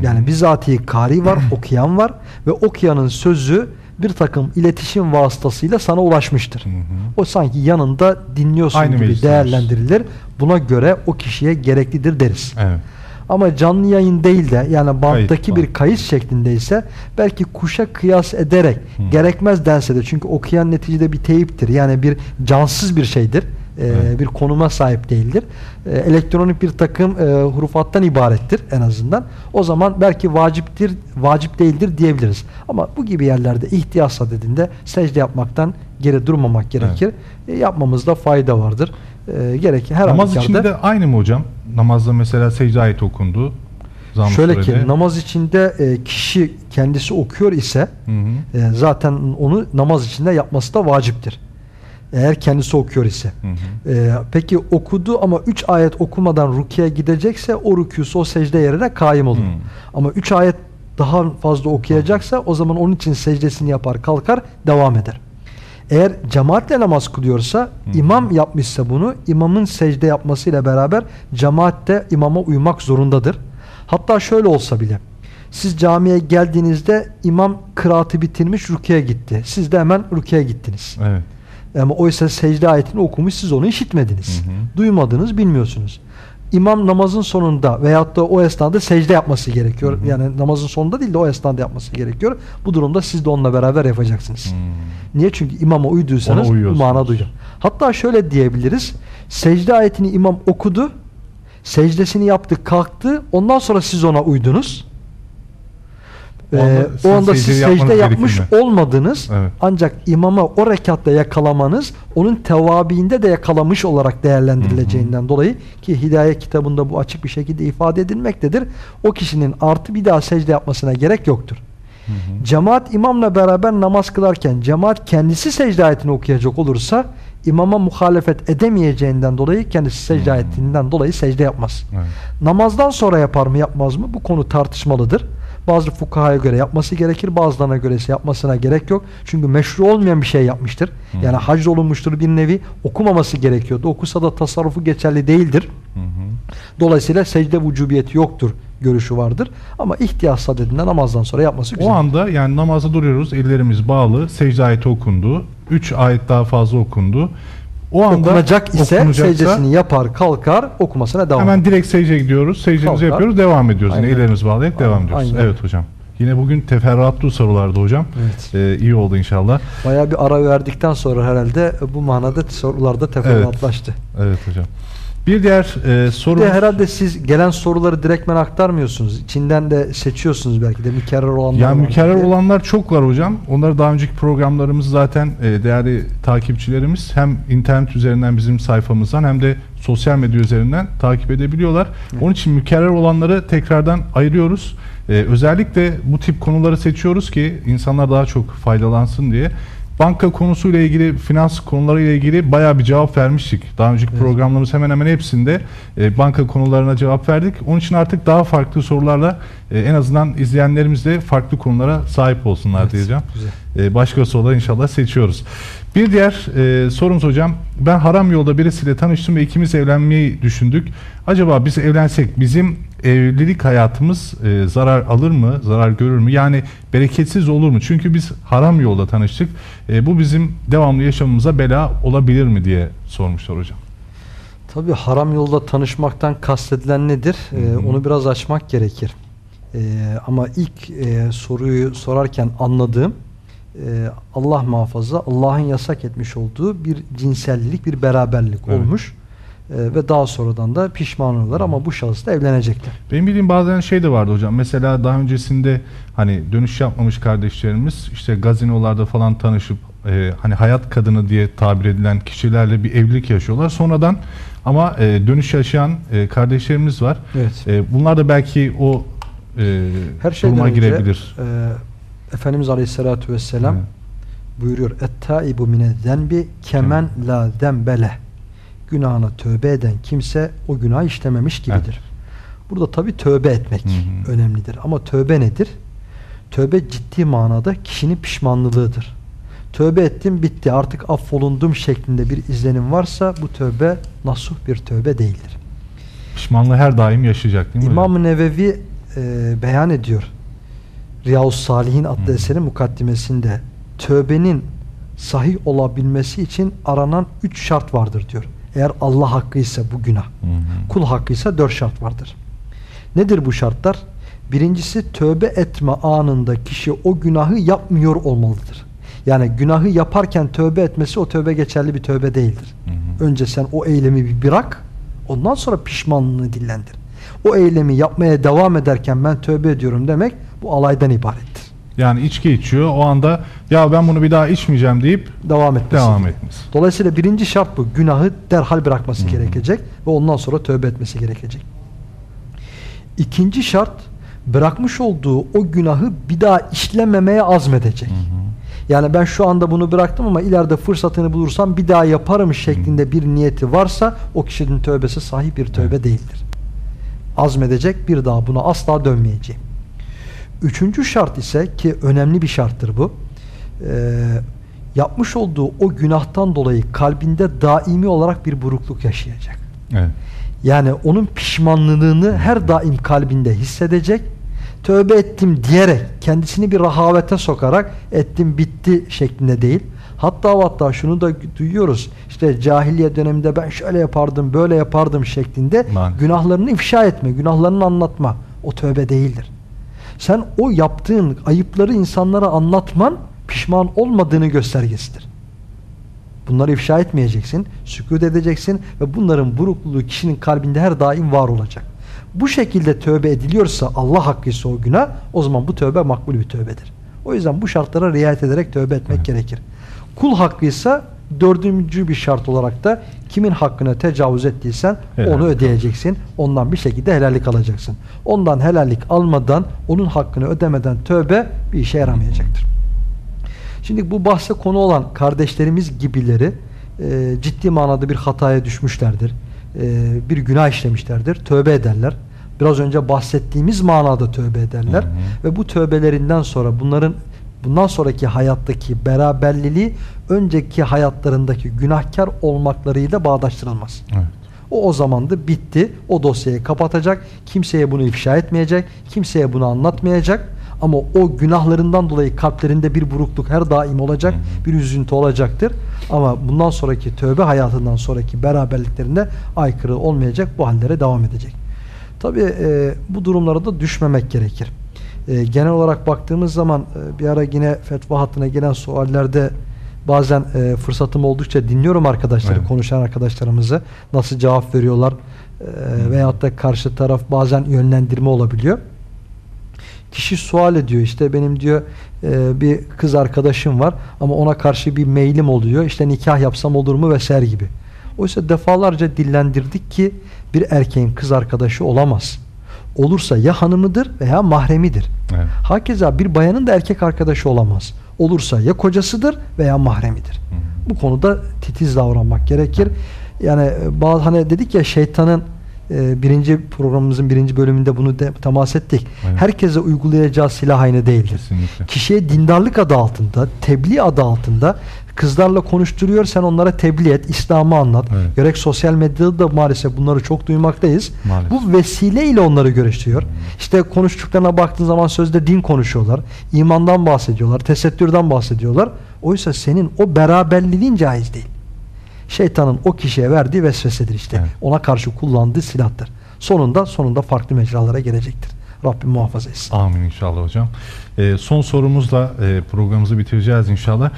yani bizatihi kari var, okuyan var ve okuyanın sözü bir takım iletişim vasıtasıyla sana ulaşmıştır. Hı hı. O sanki yanında dinliyorsun Aynı gibi değerlendirilir. Buna göre o kişiye gereklidir deriz. Evet. Ama canlı yayın değil de yani banttaki bant. bir kayıt şeklindeyse belki kuşa kıyas ederek Hı. gerekmez dense de çünkü okuyan neticede bir teyiptir. Yani bir cansız bir şeydir. e, Evet. bir konuma sahip değildir. E, elektronik bir takım e, hurufattan ibarettir en azından. O zaman belki vaciptir, vacip değildir diyebiliriz. Ama bu gibi yerlerde ihtiyaç dediğinde secde yapmaktan geri durmamak gerekir. E, yapmamızda fayda vardır. E, gerek her Namaz halükarda- içinde de aynı mı hocam? Namazda mesela secde ayeti okundu. Zamm Şöyle ki surede. namaz içinde e, kişi kendisi okuyor ise Hı hı. e, zaten onu namaz içinde yapması da vaciptir. Eğer kendisi okuyor ise. Hı hı. E, peki okudu ama 3 ayet okumadan rukiye gidecekse o rükûsu o secde yerine kaim olur. Hı. Ama 3 ayet daha fazla okuyacaksa o zaman onun için secdesini yapar kalkar devam eder. Eğer cemaatle namaz kılıyorsa imam yapmışsa bunu imamın secde yapmasıyla beraber cemaatte imama uymak zorundadır. Hatta şöyle olsa bile siz camiye geldiğinizde imam kıraatı bitirmiş rüküye gitti. Siz de hemen rüküye gittiniz. Evet. Ama oysa secde ayetini okumuş siz onu işitmediniz. Hı hı. Duymadınız, bilmiyorsunuz. İmam namazın sonunda veyahut da o esnada secde yapması gerekiyor. Hı hı. Yani namazın sonunda değil de o esnada yapması gerekiyor. Bu durumda siz de onunla beraber yapacaksınız. Hmm. Niye? Çünkü imama uyduysanız bu mana duyuyor. Hatta şöyle diyebiliriz. Secde ayetini imam okudu. Secdesini yaptı, kalktı. Ondan sonra siz ona uydunuz. O anda Ee, sizin o anda siz secde yapmış mi? olmadınız. Evet. Ancak imama o rekatta yakalamanız onun tevabiinde de yakalamış olarak değerlendirileceğinden dolayı ki Hidayet kitabında bu açık bir şekilde ifade edilmektedir. O kişinin artı bir daha secde yapmasına gerek yoktur. Hı hı. Cemaat imamla beraber namaz kılarken cemaat kendisi secde ayetini okuyacak olursa imama muhalefet edemeyeceğinden dolayı kendisi secde ayetinden dolayı secde yapmaz. Evet. Namazdan sonra yapar mı yapmaz mı? Bu konu tartışmalıdır. Bazı fukahaya göre yapması gerekir, bazılarına göre ise yapmasına gerek yok. Çünkü meşru olmayan bir şey yapmıştır. Hı. Yani hac olunmuştur bir nevi. Okumaması gerekiyordu. Okusa da tasarrufu geçerli değildir. Hı hı. Dolayısıyla secde vücubiyeti yoktur görüşü vardır. Ama ihtiyaç sadedinde namazdan sonra yapması güzel. O anda yani namazda duruyoruz, ellerimiz bağlı, secde ayeti okundu, 3 ayet daha fazla okundu. O anda okunacak ise secdesini yapar, kalkar, okumasına devam hemen direkt secdeye gidiyoruz, secdemizi Kalkar. yapıyoruz, devam ediyoruz. Yine Aynen. ellerimizi bağlayarak devam ediyoruz. Aynen. Evet hocam. Yine bugün teferruatlı sorulardı hocam. Evet. Ee, iyi oldu inşallah. Bayağı bir ara verdikten sonra herhalde bu manada sorularda teferruatlaştı. Evet hocam. Bir diğer e, Bir soru de herhalde siz gelen soruları direktmen aktarmıyorsunuz. İçinden de seçiyorsunuz belki de mükerrer olanlar Yani var mükerrer diye. olanlar çok var hocam. Onları daha önceki programlarımız zaten e, değerli takipçilerimiz hem internet üzerinden bizim sayfamızdan hem de sosyal medya üzerinden takip edebiliyorlar. Onun için mükerrer olanları tekrardan ayırıyoruz. E, özellikle bu tip konuları seçiyoruz ki insanlar daha çok faydalansın diye. Banka konusuyla ilgili, finans konularıyla ilgili bayağı bir cevap vermiştik. Daha önceki Evet. programlarımız hemen hemen hepsinde e, banka konularına cevap verdik. Onun için artık daha farklı sorularla e, en azından izleyenlerimiz de farklı konulara sahip olsunlar Evet, diyeceğim. güzel. E, başka soruları inşallah seçiyoruz. Bir diğer e, sorumuz hocam. Ben haram yolda birisiyle tanıştım ve ikimiz evlenmeyi düşündük. Acaba biz evlensek bizim evlilik hayatımız e, zarar alır mı, zarar görür mü? Yani bereketsiz olur mu? Çünkü biz haram yolda tanıştık. E, bu bizim devamlı yaşamımıza bela olabilir mi diye sormuşlar hocam. Tabii haram yolda tanışmaktan kastedilen nedir? Ee, Hı hı. onu biraz açmak gerekir. Ee, ama ilk e, soruyu sorarken anladığım e, Allah muhafaza Allah'ın yasak etmiş olduğu bir cinsellik, bir beraberlik Evet. olmuş. E, ve daha sonradan da pişman oluyorlar ama bu şahısla evlenecekler. Benim bildiğim bazen şey de vardı hocam. Mesela daha öncesinde hani dönüş yapmamış kardeşlerimiz işte gazinolarda falan tanışıp e, hani hayat kadını diye tabir edilen kişilerle bir evlilik yaşıyorlar. Sonradan ama e, dönüş yaşayan e, kardeşlerimiz var. Evet. E, bunlar da belki o e, Her şeyden duruma önce girebilir. e, Efendimiz Aleyhisselatü Vesselam Evet. buyuruyor ettaibu mine zenbi kemen la dembele günahına tövbe eden kimse o günah işlememiş gibidir. Burada tabi tövbe etmek Hı hı. önemlidir. Ama tövbe nedir? Tövbe ciddi manada kişinin pişmanlığıdır. Tövbe ettim bitti artık affolundum şeklinde bir izlenim varsa bu tövbe nasuh bir tövbe değildir. Pişmanlığı her daim yaşayacak değil mi? İmam-ı Nevevi e, beyan ediyor. Riyavuz Salihin adlı eserin mukaddimesinde tövbenin sahih olabilmesi için aranan üç şart vardır diyor. Eğer Allah hakkıysa bu günah, Hı hı. kul hakkıysa dört şart vardır. Nedir bu şartlar? Birincisi tövbe etme anında kişi o günahı yapmıyor olmalıdır. Yani günahı yaparken tövbe etmesi o tövbe geçerli bir tövbe değildir. Önce sen o eylemi bir bırak, ondan sonra pişmanlığını dillendir. O eylemi yapmaya devam ederken ben tövbe ediyorum demek bu alaydan ibarettir. Yani içki içiyor o anda ya ben bunu bir daha içmeyeceğim deyip Devam etmesi. devam etmesi. Dolayısıyla birinci şart bu. Günahı derhal bırakması gerekecek ve ondan sonra tövbe etmesi gerekecek. İkinci şart bırakmış olduğu o günahı bir daha işlememeye azmedecek. Yani ben şu anda bunu bıraktım ama ileride fırsatını bulursam bir daha yaparım şeklinde bir niyeti varsa o kişinin tövbesi sahih bir tövbe değildir. Azmedecek bir daha buna asla dönmeyeceğim. Üçüncü şart ise ki önemli bir şarttır bu. Ee, yapmış olduğu o günahtan dolayı kalbinde daimi olarak bir burukluk yaşayacak. Evet. Yani onun pişmanlığını her daim kalbinde hissedecek. Tövbe ettim diyerek kendisini bir rahavete sokarak ettim bitti şeklinde değil. Hatta hatta şunu da duyuyoruz. İşte cahiliye döneminde ben şöyle yapardım, böyle yapardım şeklinde Maalesef. günahlarını ifşa etme, günahlarını anlatma. O tövbe değildir. Sen o yaptığın ayıpları insanlara anlatman pişman olmadığını göstergesidir. Bunları ifşa etmeyeceksin, sükut edeceksin ve bunların burukluğu kişinin kalbinde her daim var olacak. Bu şekilde tövbe ediliyorsa Allah hakkıysa o günah o zaman bu tövbe makbul bir tövbedir. O yüzden bu şartlara riayet ederek tövbe etmek gerekir. Kul hakkıysa dördüncü bir şart olarak da kimin hakkına tecavüz ettiysen Helal. onu ödeyeceksin. Ondan bir şekilde helallik alacaksın. Ondan helallik almadan onun hakkını ödemeden tövbe bir işe yaramayacaktır. Şimdi bu bahse konu olan kardeşlerimiz gibileri e, ciddi manada bir hataya düşmüşlerdir. E, bir günah işlemişlerdir. Tövbe ederler. Biraz önce bahsettiğimiz manada tövbe ederler. Hı hı. Ve bu tövbelerinden sonra bunların bundan sonraki hayattaki beraberliliği önceki hayatlarındaki günahkar olmaklarıyla bağdaştırılmaz. Evet. O o zaman da bitti. O dosyayı kapatacak. Kimseye bunu ifşa etmeyecek. Kimseye bunu anlatmayacak. Ama o günahlarından dolayı kalplerinde bir burukluk her daim olacak. Bir üzüntü olacaktır. Ama bundan sonraki tövbe hayatından sonraki beraberliklerinde aykırı olmayacak. Bu hallere devam edecek. Tabi bu durumlara da düşmemek gerekir. E, genel olarak baktığımız zaman e, bir ara yine fetva hattına gelen suallerde bazen e, fırsatım oldukça dinliyorum arkadaşları, Evet. konuşan arkadaşlarımızı nasıl cevap veriyorlar e, veyahut da karşı taraf bazen yönlendirme olabiliyor. Kişi sual ediyor işte benim diyor e, bir kız arkadaşım var ama ona karşı bir meylim oluyor işte nikah yapsam olur mu vesaire gibi. Oysa defalarca dillendirdik ki bir erkeğin kız arkadaşı olamaz. Olursa ya hanımıdır veya mahremidir. Evet. Hakeza bir bayanın da erkek arkadaşı olamaz. Olursa ya kocasıdır veya mahremidir. Bu konuda titiz davranmak gerekir. Yani e, bazı hani dedik ya şeytanın e, birinci programımızın birinci bölümünde bunu de, temas ettik. Evet. Herkese uygulayacağı silah aynı değildir. Kesinlikle. Kişiye dindarlık adı altında, tebliğ adı altında kızlarla konuşturuyor sen onlara tebliğ et, İslam'ı anlat. Evet. Gerek sosyal medyada da maalesef bunları çok duymaktayız. Maalesef. Bu vesileyle onları görüştürüyor. İşte konuştuklarına baktığın zaman sözde din konuşuyorlar. imandan bahsediyorlar, tesettürden bahsediyorlar. Oysa senin o beraberliğin caiz değil. Şeytanın o kişiye verdiği vesvesedir işte. Evet. Ona karşı kullandığı silahtır. Sonunda sonunda farklı mecralara gelecektir. Rabbim muhafaza etsin. Amin inşallah hocam. Ee, son sorumuzla e, programımızı bitireceğiz inşallah.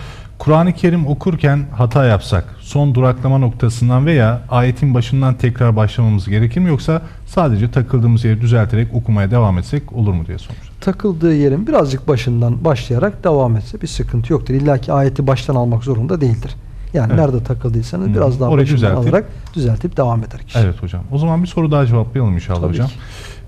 Kur'an-ı Kerim okurken hata yapsak son duraklama noktasından veya ayetin başından tekrar başlamamız gerekir mi yoksa sadece takıldığımız yeri düzelterek okumaya devam etsek olur mu diye sormuş. Takıldığı yerin birazcık başından başlayarak devam etse bir sıkıntı yoktur. İlla ki ayeti baştan almak zorunda değildir. Yani Evet. nerede takıldıysanız Hı. biraz daha Orayı başından düzeltip- alarak düzeltip devam eder kişi. Evet hocam. O zaman bir soru daha cevaplayalım inşallah Tabii hocam. ki.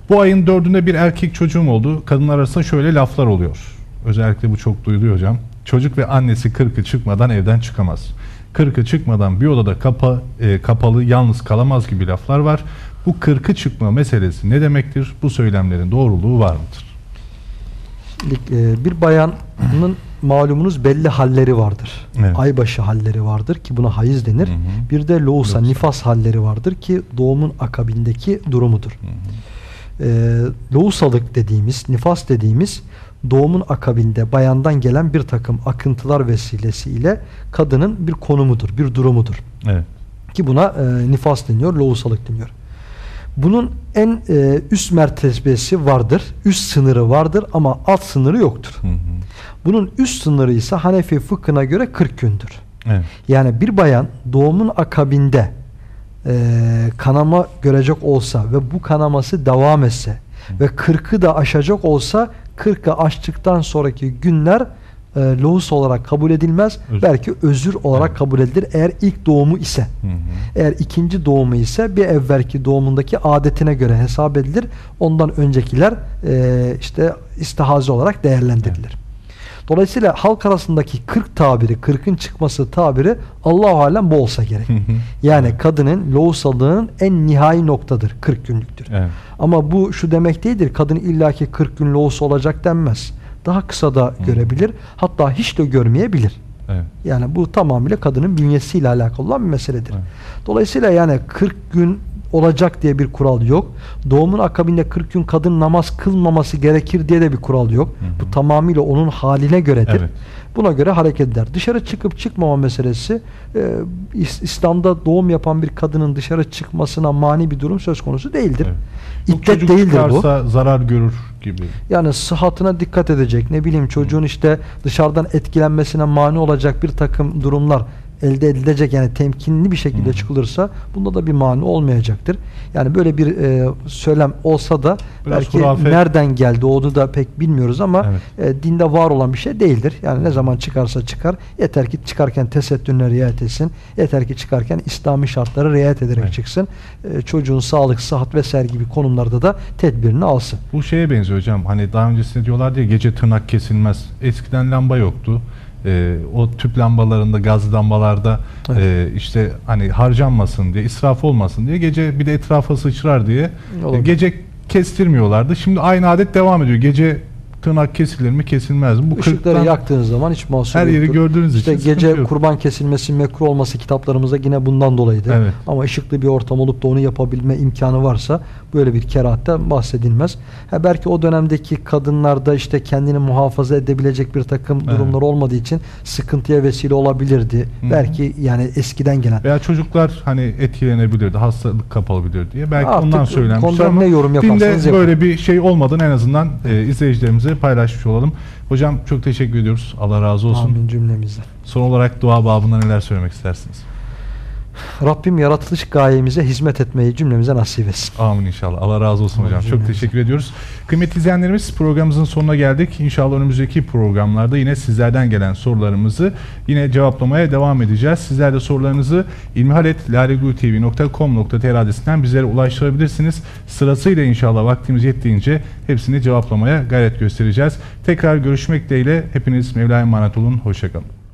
Bu ayın dördünde bir erkek çocuğum oldu. Kadınlar arasında şöyle laflar oluyor. Özellikle bu çok duyuluyor hocam. Çocuk ve annesi kırkı çıkmadan evden çıkamaz. Kırkı çıkmadan bir odada kapa, e, kapalı yalnız kalamaz gibi laflar var. Bu kırkı çıkma meselesi ne demektir? Bu söylemlerin doğruluğu var mıdır? E, Bir bayanın malumunuz belli halleri vardır. Evet. Aybaşı halleri vardır ki buna hayız denir. Hı hı. Bir de loğusa, Loğusa. nifas halleri vardır ki doğumun akabindeki durumudur. E, loğusalık dediğimiz, nifas dediğimiz doğumun akabinde bayandan gelen bir takım akıntılar vesilesiyle kadının bir konumudur, bir durumudur. Evet. Ki buna e, nifas deniyor, loğusalık deniyor. Bunun en e, üst mertebesi vardır, üst sınırı vardır ama alt sınırı yoktur. Hı hı. Bunun üst sınırı ise Hanefi fıkhına göre 40 gündür. Evet. Yani bir bayan doğumun akabinde e, kanama görecek olsa ve bu kanaması devam etse ve 40'ı da aşacak olsa 40'ı aştıktan sonraki günler e, loğus olarak kabul edilmez. Özür. Belki özür olarak Evet. kabul edilir eğer ilk doğumu ise. Hı hı. Eğer ikinci doğumu ise bir evvelki doğumundaki adetine göre hesap edilir. Ondan öncekiler e, işte istihaze olarak değerlendirilir. Dolayısıyla halk arasındaki 40 tabiri, 40'ın çıkması tabiri Allahu alem bu olsa gerek. Yani kadının loğusalığının en nihai noktadır. 40 günlüktür. Evet. Ama bu şu demek değildir. Kadın illaki 40 gün loğus olacak denmez. Daha kısa da görebilir. Hatta hiç de görmeyebilir. Evet. Yani bu tamamıyla kadının bünyesiyle alakalı olan bir meseledir. Evet. Dolayısıyla yani 40 gün olacak diye bir kural yok. Doğumun akabinde 40 gün kadın namaz kılmaması gerekir diye de bir kural yok. Hı hı. Bu tamamıyla onun haline göredir. Evet. Buna göre hareket eder. Dışarı çıkıp çıkmama meselesi e, İs- İslam'da doğum yapan bir kadının dışarı çıkmasına mani bir durum söz konusu değildir. Evet. İddet değildir bu. zarar görür gibi. Yani sıhhatine dikkat edecek. Ne bileyim çocuğun işte dışarıdan etkilenmesine mani olacak bir takım durumlar elde edilecek yani temkinli bir şekilde çıkılırsa bunda da bir mani olmayacaktır. Yani böyle bir e, söylem olsa da Biraz belki hurafe. nereden geldi onu da pek bilmiyoruz ama Evet. e, dinde var olan bir şey değildir. Yani ne zaman çıkarsa çıkar. Yeter ki çıkarken tesettürüne riayet etsin. Yeter ki çıkarken İslami şartlara riayet ederek Evet. çıksın. E, çocuğun sağlık, sıhhat vesaire gibi konumlarda da tedbirini alsın. Bu şeye benziyor hocam. Hani daha öncesinde diyorlar diye gece tırnak kesilmez. Eskiden lamba yoktu. Ee, o tüp lambalarında, gaz lambalarda Evet. e, işte hani harcanmasın diye, israf olmasın diye gece bir de etrafa sıçrar diye Olabilir. e, gece kestirmiyorlardı. Şimdi aynı adet devam ediyor. Gece tırnak kesilir mi, kesilmez mi? Bu Işıkları 40'tan yaktığınız zaman hiç mahsur her yeri yoktur. gördüğünüz İşte için gece yok. kurban kesilmesi mekruh olması kitaplarımızda yine bundan dolayıdır. Evet. Ama ışıklı bir ortam olup da onu yapabilme imkanı varsa böyle bir kerahatten bahsedilmez. Ha belki o dönemdeki kadınlarda işte kendini muhafaza edebilecek bir takım Evet. durumlar olmadığı için sıkıntıya vesile olabilirdi. Hı hı. Belki yani eskiden gelen. veya çocuklar hani etkilenebilirdi, hastalık kapabilir diye. Belki Artık ondan söylenmiştir konuda ama ne yorum dinde böyle bir şey olmadan en azından e, izleyicilerimize paylaşmış olalım. Hocam çok teşekkür ediyoruz. Allah razı olsun. Amin cümlemizden. Son olarak dua babında neler söylemek istersiniz? Rabbim yaratılış gayemize hizmet etmeyi cümlemize nasip etsin. Amin inşallah. Allah razı olsun Amin hocam. Çok cümlemize. teşekkür ediyoruz. Kıymetli izleyenlerimiz programımızın sonuna geldik. İnşallah önümüzdeki programlarda yine sizlerden gelen sorularımızı yine cevaplamaya devam edeceğiz. Sizler de sorularınızı ilmihaletlalegutv.com.tr adresinden bizlere ulaştırabilirsiniz. Sırasıyla inşallah vaktimiz yettiğince hepsini cevaplamaya gayret göstereceğiz. Tekrar görüşmek dileğiyle hepiniz Mevla'ya emanet olun. Hoşçakalın.